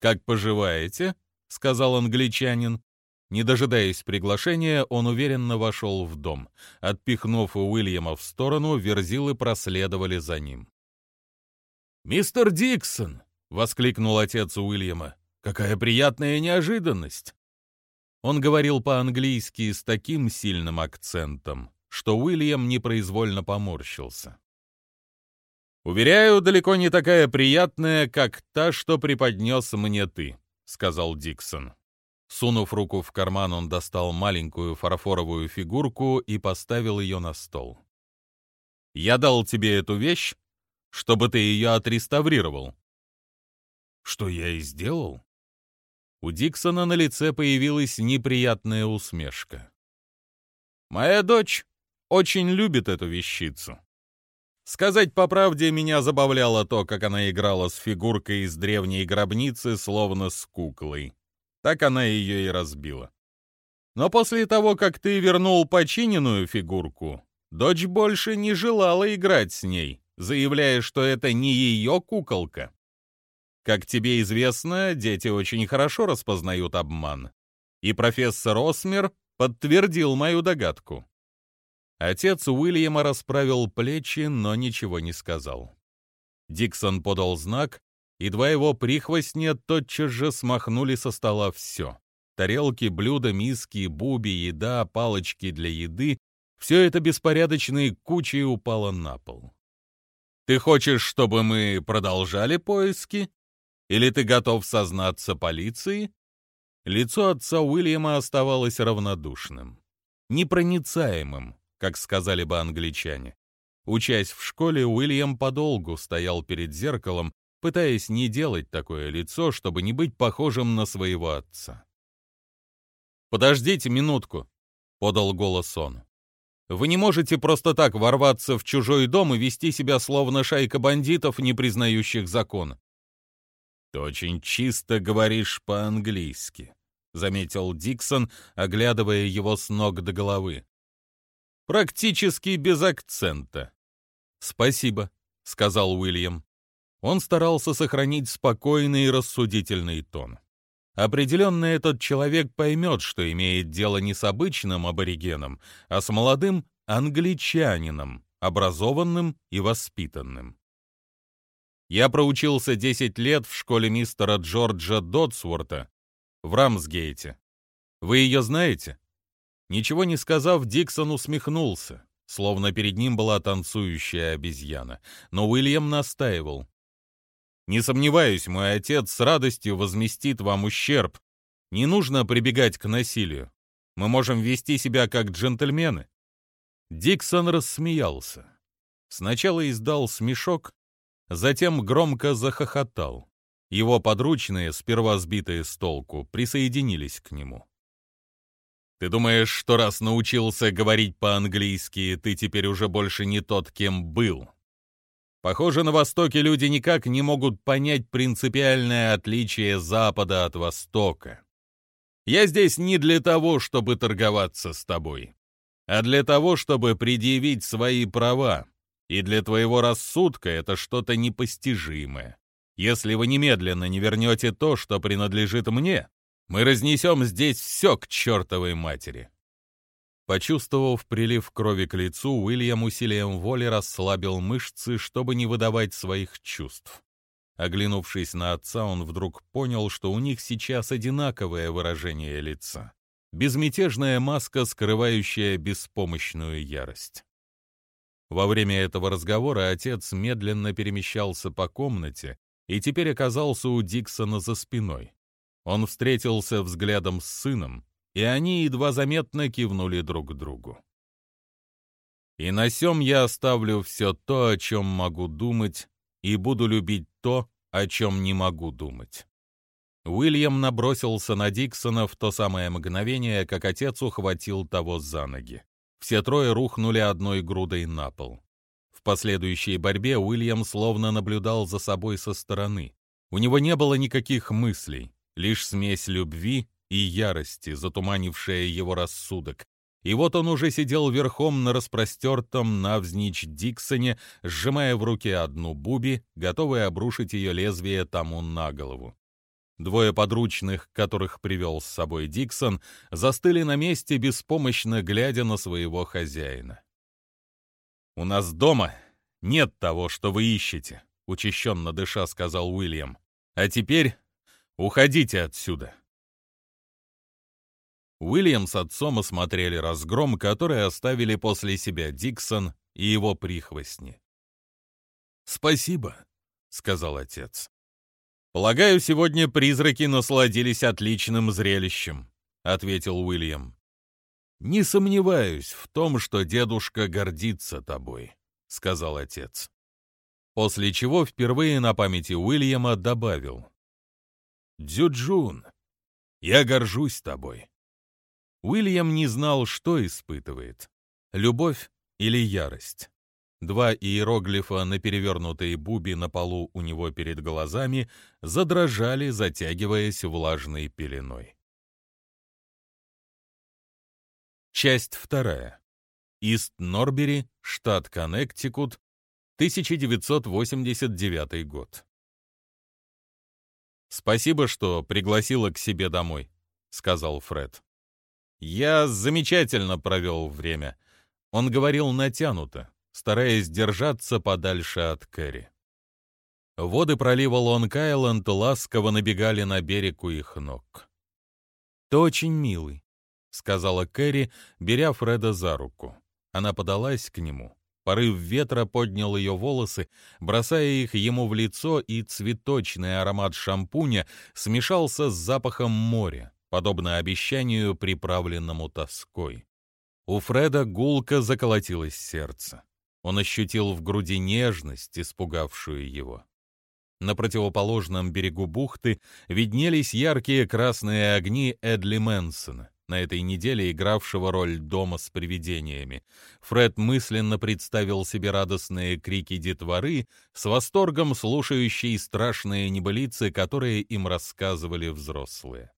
«Как поживаете?» — сказал англичанин. Не дожидаясь приглашения, он уверенно вошел в дом. Отпихнув Уильяма в сторону, верзилы проследовали за ним. «Мистер Диксон!» — воскликнул отец Уильяма. «Какая приятная неожиданность!» Он говорил по-английски с таким сильным акцентом, что Уильям непроизвольно поморщился. «Уверяю, далеко не такая приятная, как та, что преподнес мне ты», — сказал Диксон. Сунув руку в карман, он достал маленькую фарфоровую фигурку и поставил ее на стол. «Я дал тебе эту вещь, чтобы ты ее отреставрировал». «Что я и сделал?» У Диксона на лице появилась неприятная усмешка. «Моя дочь очень любит эту вещицу. Сказать по правде, меня забавляло то, как она играла с фигуркой из древней гробницы, словно с куклой. Так она ее и разбила. Но после того, как ты вернул починенную фигурку, дочь больше не желала играть с ней, заявляя, что это не ее куколка. Как тебе известно, дети очень хорошо распознают обман. И профессор Осмер подтвердил мою догадку. Отец Уильяма расправил плечи, но ничего не сказал. Диксон подал знак, и два его прихвостня тотчас же смахнули со стола все. Тарелки, блюда, миски, буби, еда, палочки для еды — все это беспорядочной кучей упало на пол. «Ты хочешь, чтобы мы продолжали поиски? Или ты готов сознаться полиции?» Лицо отца Уильяма оставалось равнодушным, непроницаемым, как сказали бы англичане. Учась в школе, Уильям подолгу стоял перед зеркалом пытаясь не делать такое лицо, чтобы не быть похожим на своего отца. «Подождите минутку», — подал голос он. «Вы не можете просто так ворваться в чужой дом и вести себя словно шайка бандитов, не признающих закон». «Ты очень чисто говоришь по-английски», — заметил Диксон, оглядывая его с ног до головы. «Практически без акцента». «Спасибо», — сказал Уильям. Он старался сохранить спокойный и рассудительный тон. Определенно этот человек поймет, что имеет дело не с обычным аборигеном, а с молодым англичанином, образованным и воспитанным. Я проучился 10 лет в школе мистера Джорджа Додсворта в Рамсгейте. Вы ее знаете? Ничего не сказав, Диксон усмехнулся, словно перед ним была танцующая обезьяна, но Уильям настаивал. Не сомневаюсь, мой отец с радостью возместит вам ущерб. Не нужно прибегать к насилию. Мы можем вести себя как джентльмены». Диксон рассмеялся. Сначала издал смешок, затем громко захохотал. Его подручные, сперва сбитые с толку, присоединились к нему. «Ты думаешь, что раз научился говорить по-английски, ты теперь уже больше не тот, кем был?» Похоже, на Востоке люди никак не могут понять принципиальное отличие Запада от Востока. Я здесь не для того, чтобы торговаться с тобой, а для того, чтобы предъявить свои права. И для твоего рассудка это что-то непостижимое. Если вы немедленно не вернете то, что принадлежит мне, мы разнесем здесь все к чертовой матери. Почувствовав прилив крови к лицу, Уильям усилием воли расслабил мышцы, чтобы не выдавать своих чувств. Оглянувшись на отца, он вдруг понял, что у них сейчас одинаковое выражение лица. Безмятежная маска, скрывающая беспомощную ярость. Во время этого разговора отец медленно перемещался по комнате и теперь оказался у Диксона за спиной. Он встретился взглядом с сыном, и они едва заметно кивнули друг другу. «И на сём я оставлю все то, о чем могу думать, и буду любить то, о чем не могу думать». Уильям набросился на Диксона в то самое мгновение, как отец ухватил того за ноги. Все трое рухнули одной грудой на пол. В последующей борьбе Уильям словно наблюдал за собой со стороны. У него не было никаких мыслей, лишь смесь любви и ярости, затуманившая его рассудок. И вот он уже сидел верхом на распростертом навзничь Диксоне, сжимая в руке одну буби, готовый обрушить ее лезвие тому на голову. Двое подручных, которых привел с собой Диксон, застыли на месте, беспомощно глядя на своего хозяина. «У нас дома нет того, что вы ищете», — учащенно дыша сказал Уильям. «А теперь уходите отсюда». Уильям с отцом осмотрели разгром, который оставили после себя Диксон и его прихвостни. «Спасибо», — сказал отец. «Полагаю, сегодня призраки насладились отличным зрелищем», — ответил Уильям. «Не сомневаюсь в том, что дедушка гордится тобой», — сказал отец. После чего впервые на памяти Уильяма добавил. «Дзюджун, я горжусь тобой». Уильям не знал, что испытывает — любовь или ярость. Два иероглифа на перевернутой буби на полу у него перед глазами задрожали, затягиваясь влажной пеленой. Часть вторая. Ист-Норбери, штат Коннектикут, 1989 год. «Спасибо, что пригласила к себе домой», — сказал Фред. «Я замечательно провел время». Он говорил натянуто, стараясь держаться подальше от Кэрри. Воды пролива Лонг-Айленд ласково набегали на берег у их ног. «Ты очень милый», — сказала Кэрри, беря Фреда за руку. Она подалась к нему. Порыв ветра поднял ее волосы, бросая их ему в лицо, и цветочный аромат шампуня смешался с запахом моря, подобно обещанию, приправленному тоской. У Фреда гулко заколотилось сердце. Он ощутил в груди нежность, испугавшую его. На противоположном берегу бухты виднелись яркие красные огни Эдли Мэнсона, на этой неделе игравшего роль дома с привидениями. Фред мысленно представил себе радостные крики детворы, с восторгом слушающие страшные небылицы, которые им рассказывали взрослые.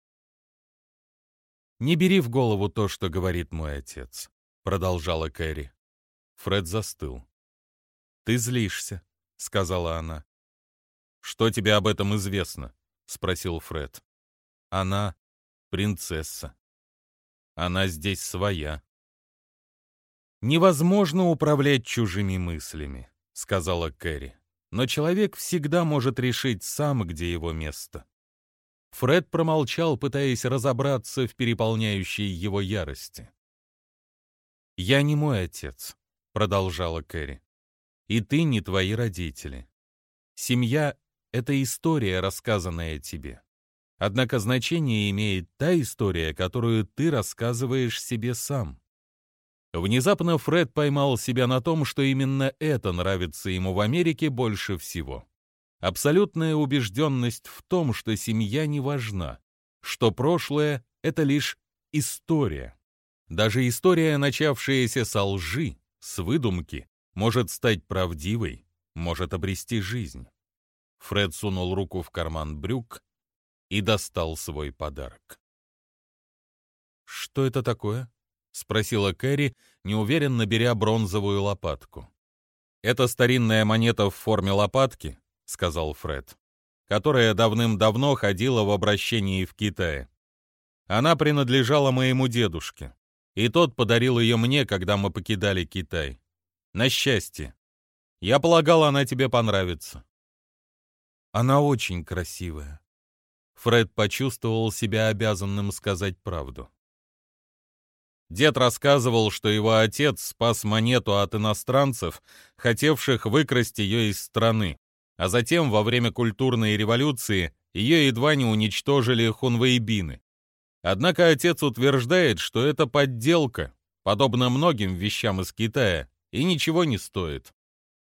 «Не бери в голову то, что говорит мой отец», — продолжала Кэрри. Фред застыл. «Ты злишься», — сказала она. «Что тебе об этом известно?» — спросил Фред. «Она принцесса. Она здесь своя». «Невозможно управлять чужими мыслями», — сказала Кэрри. «Но человек всегда может решить сам, где его место». Фред промолчал, пытаясь разобраться в переполняющей его ярости. «Я не мой отец. — продолжала Кэрри. «И ты не твои родители. Семья — это история, рассказанная тебе. Однако значение имеет та история, которую ты рассказываешь себе сам». Внезапно Фред поймал себя на том, что именно это нравится ему в Америке больше всего. Абсолютная убежденность в том, что семья не важна, что прошлое — это лишь история. Даже история, начавшаяся со лжи, с выдумки может стать правдивой, может обрести жизнь. Фред сунул руку в карман брюк и достал свой подарок. «Что это такое?» — спросила Кэрри, неуверенно беря бронзовую лопатку. «Это старинная монета в форме лопатки», — сказал Фред, «которая давным-давно ходила в обращении в Китае. Она принадлежала моему дедушке и тот подарил ее мне, когда мы покидали Китай. На счастье. Я полагал, она тебе понравится. Она очень красивая. Фред почувствовал себя обязанным сказать правду. Дед рассказывал, что его отец спас монету от иностранцев, хотевших выкрасть ее из страны, а затем во время культурной революции ее едва не уничтожили хунвейбины. Однако отец утверждает, что это подделка, подобно многим вещам из Китая, и ничего не стоит.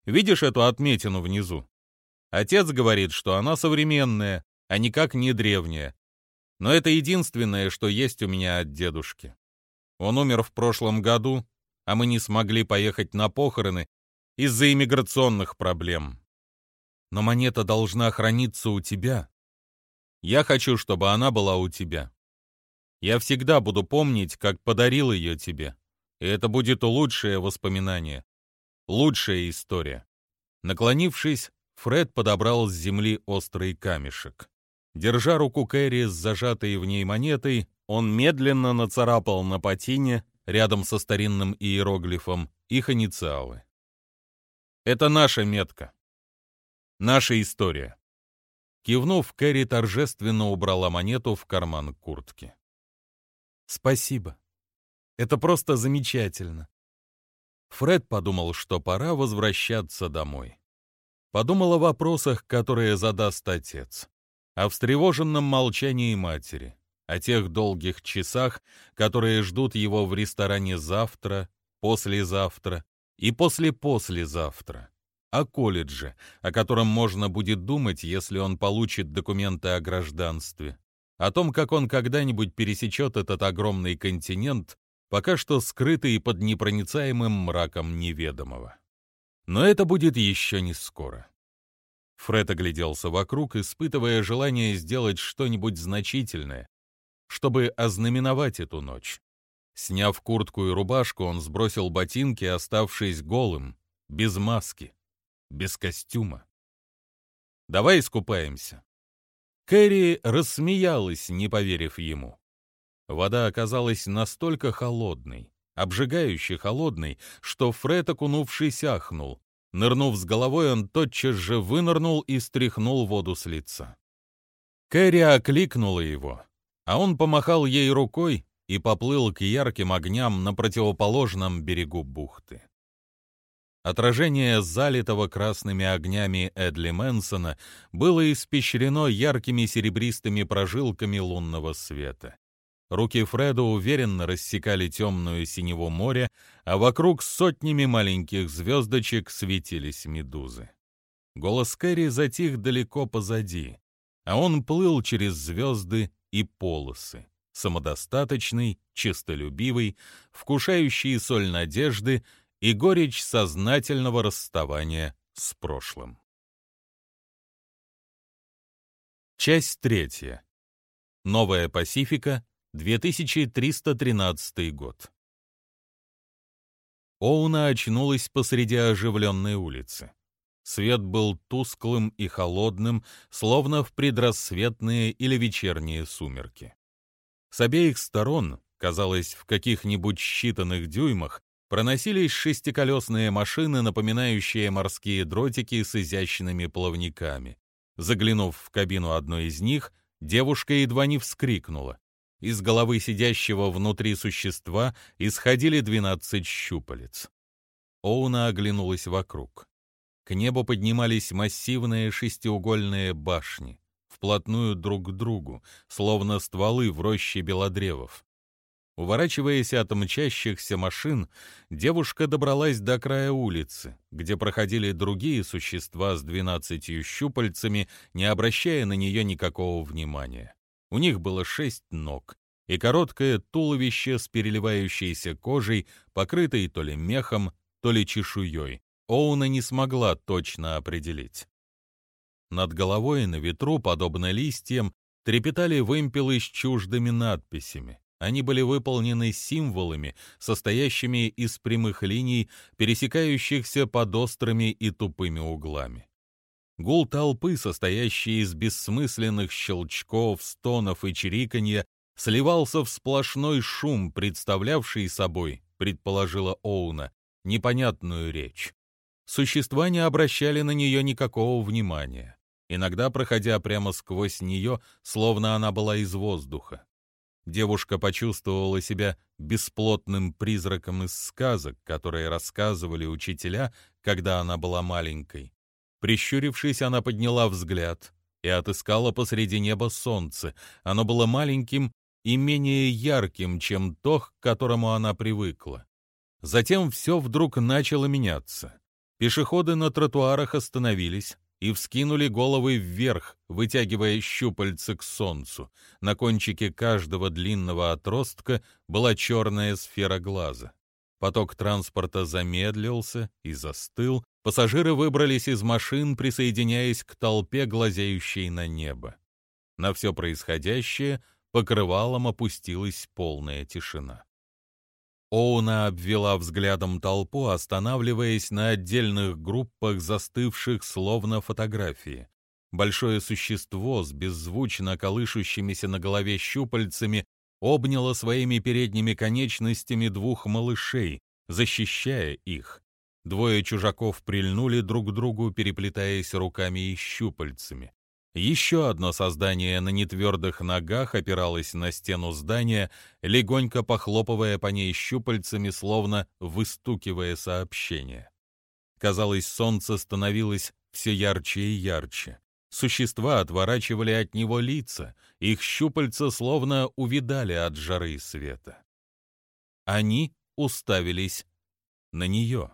Видишь эту отметину внизу? Отец говорит, что она современная, а никак не древняя. Но это единственное, что есть у меня от дедушки. Он умер в прошлом году, а мы не смогли поехать на похороны из-за иммиграционных проблем. Но монета должна храниться у тебя. Я хочу, чтобы она была у тебя. Я всегда буду помнить, как подарил ее тебе. И это будет лучшее воспоминание. Лучшая история. Наклонившись, Фред подобрал с земли острый камешек. Держа руку Кэрри с зажатой в ней монетой, он медленно нацарапал на патине, рядом со старинным иероглифом, их инициалы. «Это наша метка. Наша история». Кивнув, Кэрри торжественно убрала монету в карман куртки. Спасибо. Это просто замечательно. Фред подумал, что пора возвращаться домой. Подумал о вопросах, которые задаст отец, о встревоженном молчании матери, о тех долгих часах, которые ждут его в ресторане завтра, послезавтра и после-послезавтра, о колледже, о котором можно будет думать, если он получит документы о гражданстве, о том, как он когда-нибудь пересечет этот огромный континент, пока что скрытый под непроницаемым мраком неведомого. Но это будет еще не скоро. Фред огляделся вокруг, испытывая желание сделать что-нибудь значительное, чтобы ознаменовать эту ночь. Сняв куртку и рубашку, он сбросил ботинки, оставшись голым, без маски, без костюма. «Давай искупаемся». Кэрри рассмеялась, не поверив ему. Вода оказалась настолько холодной, обжигающе холодной, что Фред, окунувшись, ахнул. Нырнув с головой, он тотчас же вынырнул и стряхнул воду с лица. Кэрри окликнула его, а он помахал ей рукой и поплыл к ярким огням на противоположном берегу бухты. Отражение залитого красными огнями Эдли Мэнсона было испещрено яркими серебристыми прожилками лунного света. Руки Фреда уверенно рассекали темную синего моря, а вокруг сотнями маленьких звездочек светились медузы. Голос Кэрри затих далеко позади, а он плыл через звезды и полосы, самодостаточный, честолюбивый, вкушающий соль надежды и горечь сознательного расставания с прошлым. Часть третья. Новая Пасифика, 2313 год. Оуна очнулась посреди оживленной улицы. Свет был тусклым и холодным, словно в предрассветные или вечерние сумерки. С обеих сторон, казалось, в каких-нибудь считанных дюймах, проносились шестиколесные машины, напоминающие морские дротики с изящными плавниками. Заглянув в кабину одной из них, девушка едва не вскрикнула. Из головы сидящего внутри существа исходили двенадцать щупалец. Оуна оглянулась вокруг. К небу поднимались массивные шестиугольные башни, вплотную друг к другу, словно стволы в роще белодревов. Уворачиваясь от мчащихся машин, девушка добралась до края улицы, где проходили другие существа с двенадцатью щупальцами, не обращая на нее никакого внимания. У них было шесть ног и короткое туловище с переливающейся кожей, покрытой то ли мехом, то ли чешуей. Оуна не смогла точно определить. Над головой на ветру, подобно листьям, трепетали вымпелы с чуждыми надписями. Они были выполнены символами, состоящими из прямых линий, пересекающихся под острыми и тупыми углами. Гул толпы, состоящий из бессмысленных щелчков, стонов и чириканья, сливался в сплошной шум, представлявший собой, предположила Оуна, непонятную речь. Существа не обращали на нее никакого внимания, иногда проходя прямо сквозь нее, словно она была из воздуха. Девушка почувствовала себя бесплотным призраком из сказок, которые рассказывали учителя, когда она была маленькой. Прищурившись, она подняла взгляд и отыскала посреди неба солнце. Оно было маленьким и менее ярким, чем то, к которому она привыкла. Затем все вдруг начало меняться. Пешеходы на тротуарах остановились и вскинули головы вверх, вытягивая щупальца к солнцу. На кончике каждого длинного отростка была черная сфера глаза. Поток транспорта замедлился и застыл, Пассажиры выбрались из машин, присоединяясь к толпе, глазеющей на небо. На все происходящее покрывалом опустилась полная тишина. Оуна обвела взглядом толпу, останавливаясь на отдельных группах, застывших словно фотографии. Большое существо с беззвучно колышущимися на голове щупальцами обняло своими передними конечностями двух малышей, защищая их. Двое чужаков прильнули друг к другу, переплетаясь руками и щупальцами. Еще одно создание на нетвердых ногах опиралось на стену здания, легонько похлопывая по ней щупальцами, словно выстукивая сообщение. Казалось, солнце становилось все ярче и ярче. Существа отворачивали от него лица, их щупальца словно увидали от жары света. Они уставились на нее.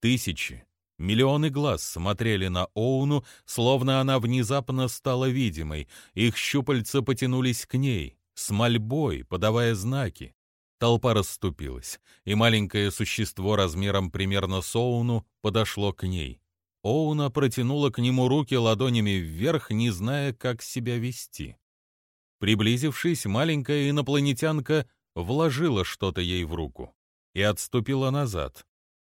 Тысячи, миллионы глаз смотрели на Оуну, словно она внезапно стала видимой, их щупальца потянулись к ней, с мольбой, подавая знаки. Толпа расступилась, и маленькое существо размером примерно с Оуну подошло к ней. Оуна протянула к нему руки ладонями вверх, не зная, как себя вести. Приблизившись, маленькая инопланетянка вложила что-то ей в руку и отступила назад.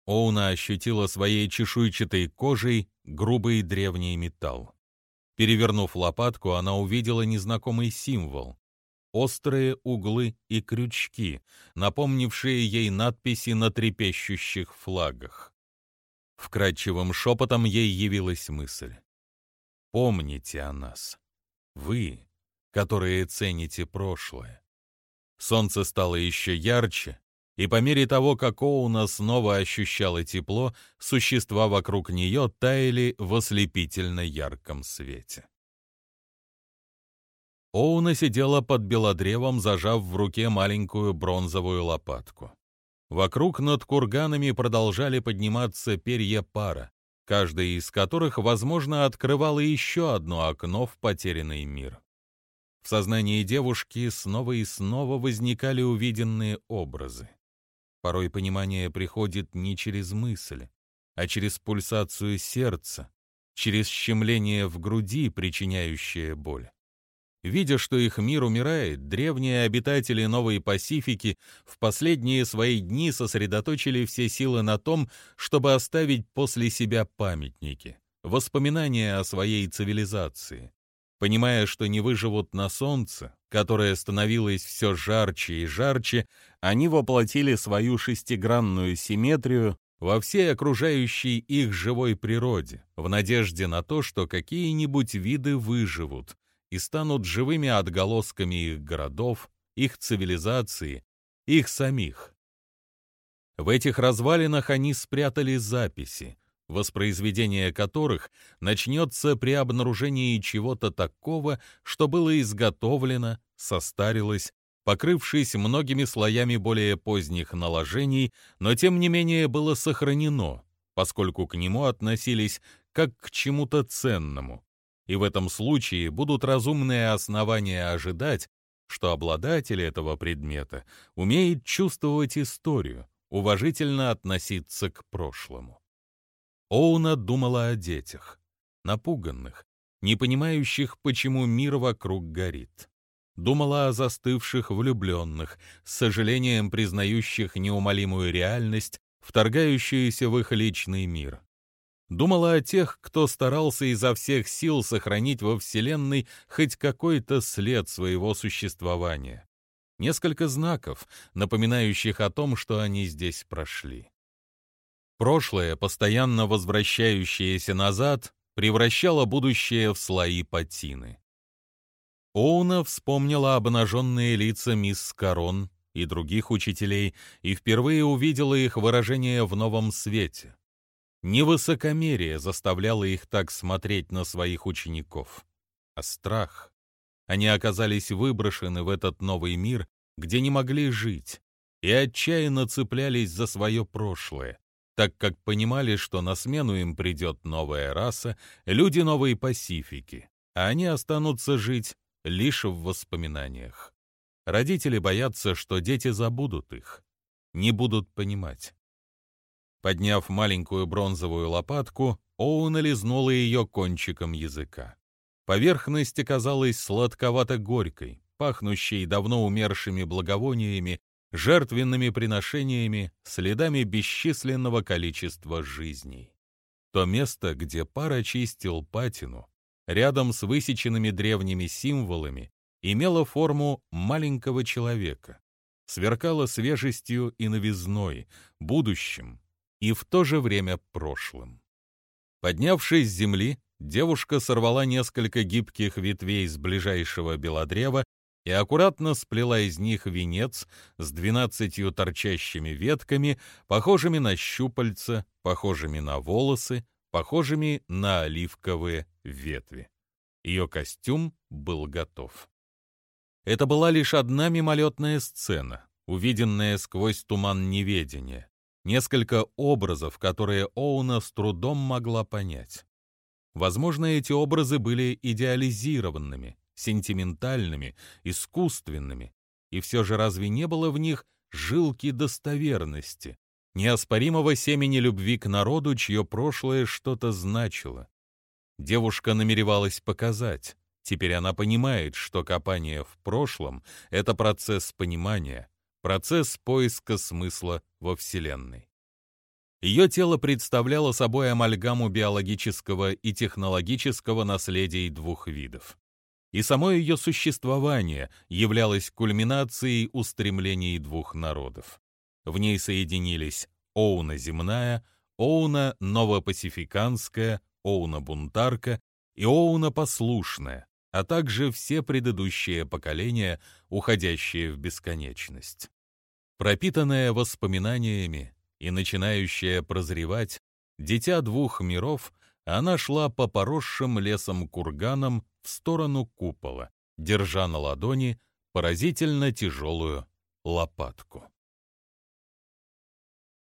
Оуна ощутила своей чешуйчатой кожей грубый древний металл. Перевернув лопатку, она увидела незнакомый символ. Острые углы и крючки, напомнившие ей надписи на трепещущих флагах. Вкрадчивым шепотом ей явилась мысль. «Помните о нас. Вы, которые цените прошлое». Солнце стало еще ярче, и по мере того, как Оуна снова ощущала тепло, существа вокруг нее таяли в ослепительно ярком свете. Оуна сидела под белодревом, зажав в руке маленькую бронзовую лопатку. Вокруг над курганами продолжали подниматься перья пара, каждый из которых, возможно, открывало еще одно окно в потерянный мир. В сознании девушки снова и снова возникали увиденные образы. Порой понимание приходит не через мысль, а через пульсацию сердца, через щемление в груди, причиняющее боль. Видя, что их мир умирает, древние обитатели Новой Пасифики в последние свои дни сосредоточили все силы на том, чтобы оставить после себя памятники, воспоминания о своей цивилизации. Понимая, что не выживут на солнце, которое становилось все жарче и жарче, они воплотили свою шестигранную симметрию во всей окружающей их живой природе, в надежде на то, что какие-нибудь виды выживут, и станут живыми отголосками их городов, их цивилизации, их самих. В этих развалинах они спрятали записи, воспроизведение которых начнется при обнаружении чего-то такого, что было изготовлено, состарилось, покрывшись многими слоями более поздних наложений, но тем не менее было сохранено, поскольку к нему относились как к чему-то ценному, и в этом случае будут разумные основания ожидать, что обладатель этого предмета умеет чувствовать историю, уважительно относиться к прошлому. Оуна думала о детях, напуганных, не понимающих, почему мир вокруг горит. Думала о застывших влюбленных, с сожалением признающих неумолимую реальность, вторгающуюся в их личный мир. Думала о тех, кто старался изо всех сил сохранить во Вселенной хоть какой-то след своего существования. Несколько знаков, напоминающих о том, что они здесь прошли. Прошлое, постоянно возвращающееся назад, превращало будущее в слои патины. Оуна вспомнила обнаженные лица мисс Корон и других учителей и впервые увидела их выражение в новом свете. Не высокомерие заставляло их так смотреть на своих учеников, а страх. Они оказались выброшены в этот новый мир, где не могли жить, и отчаянно цеплялись за свое прошлое, так как понимали, что на смену им придет новая раса, люди новой Пасифики, а они останутся жить лишь в воспоминаниях. Родители боятся, что дети забудут их, не будут понимать. Подняв маленькую бронзовую лопатку, Оуна лизнула ее кончиком языка. Поверхность оказалась сладковато-горькой, пахнущей давно умершими благовониями, жертвенными приношениями, следами бесчисленного количества жизней. То место, где пар очистил патину, рядом с высеченными древними символами, имело форму маленького человека, сверкало свежестью и новизной, будущим, и в то же время прошлым. Поднявшись с земли, девушка сорвала несколько гибких ветвей с ближайшего белодрева и аккуратно сплела из них венец с двенадцатью торчащими ветками, похожими на щупальца, похожими на волосы, похожими на оливковые ветви. Ее костюм был готов. Это была лишь одна мимолетная сцена, увиденная сквозь туман неведения, несколько образов, которые Оуна с трудом могла понять. Возможно, эти образы были идеализированными, сентиментальными, искусственными, и все же разве не было в них жилки достоверности, неоспоримого семени любви к народу, чье прошлое что-то значило? Девушка намеревалась показать. Теперь она понимает, что копание в прошлом — это процесс понимания, процесс поиска смысла во Вселенной. Ее тело представляло собой амальгаму биологического и технологического наследий двух видов. И само ее существование являлось кульминацией устремлений двух народов. В ней соединились Оуна земная, Оуна новопасификанская, Оуна бунтарка и Оуна послушная, а также все предыдущие поколения, уходящие в бесконечность. Пропитанная воспоминаниями и начинающая прозревать, дитя двух миров, она шла по поросшим лесом курганам в сторону купола, держа на ладони поразительно тяжелую лопатку.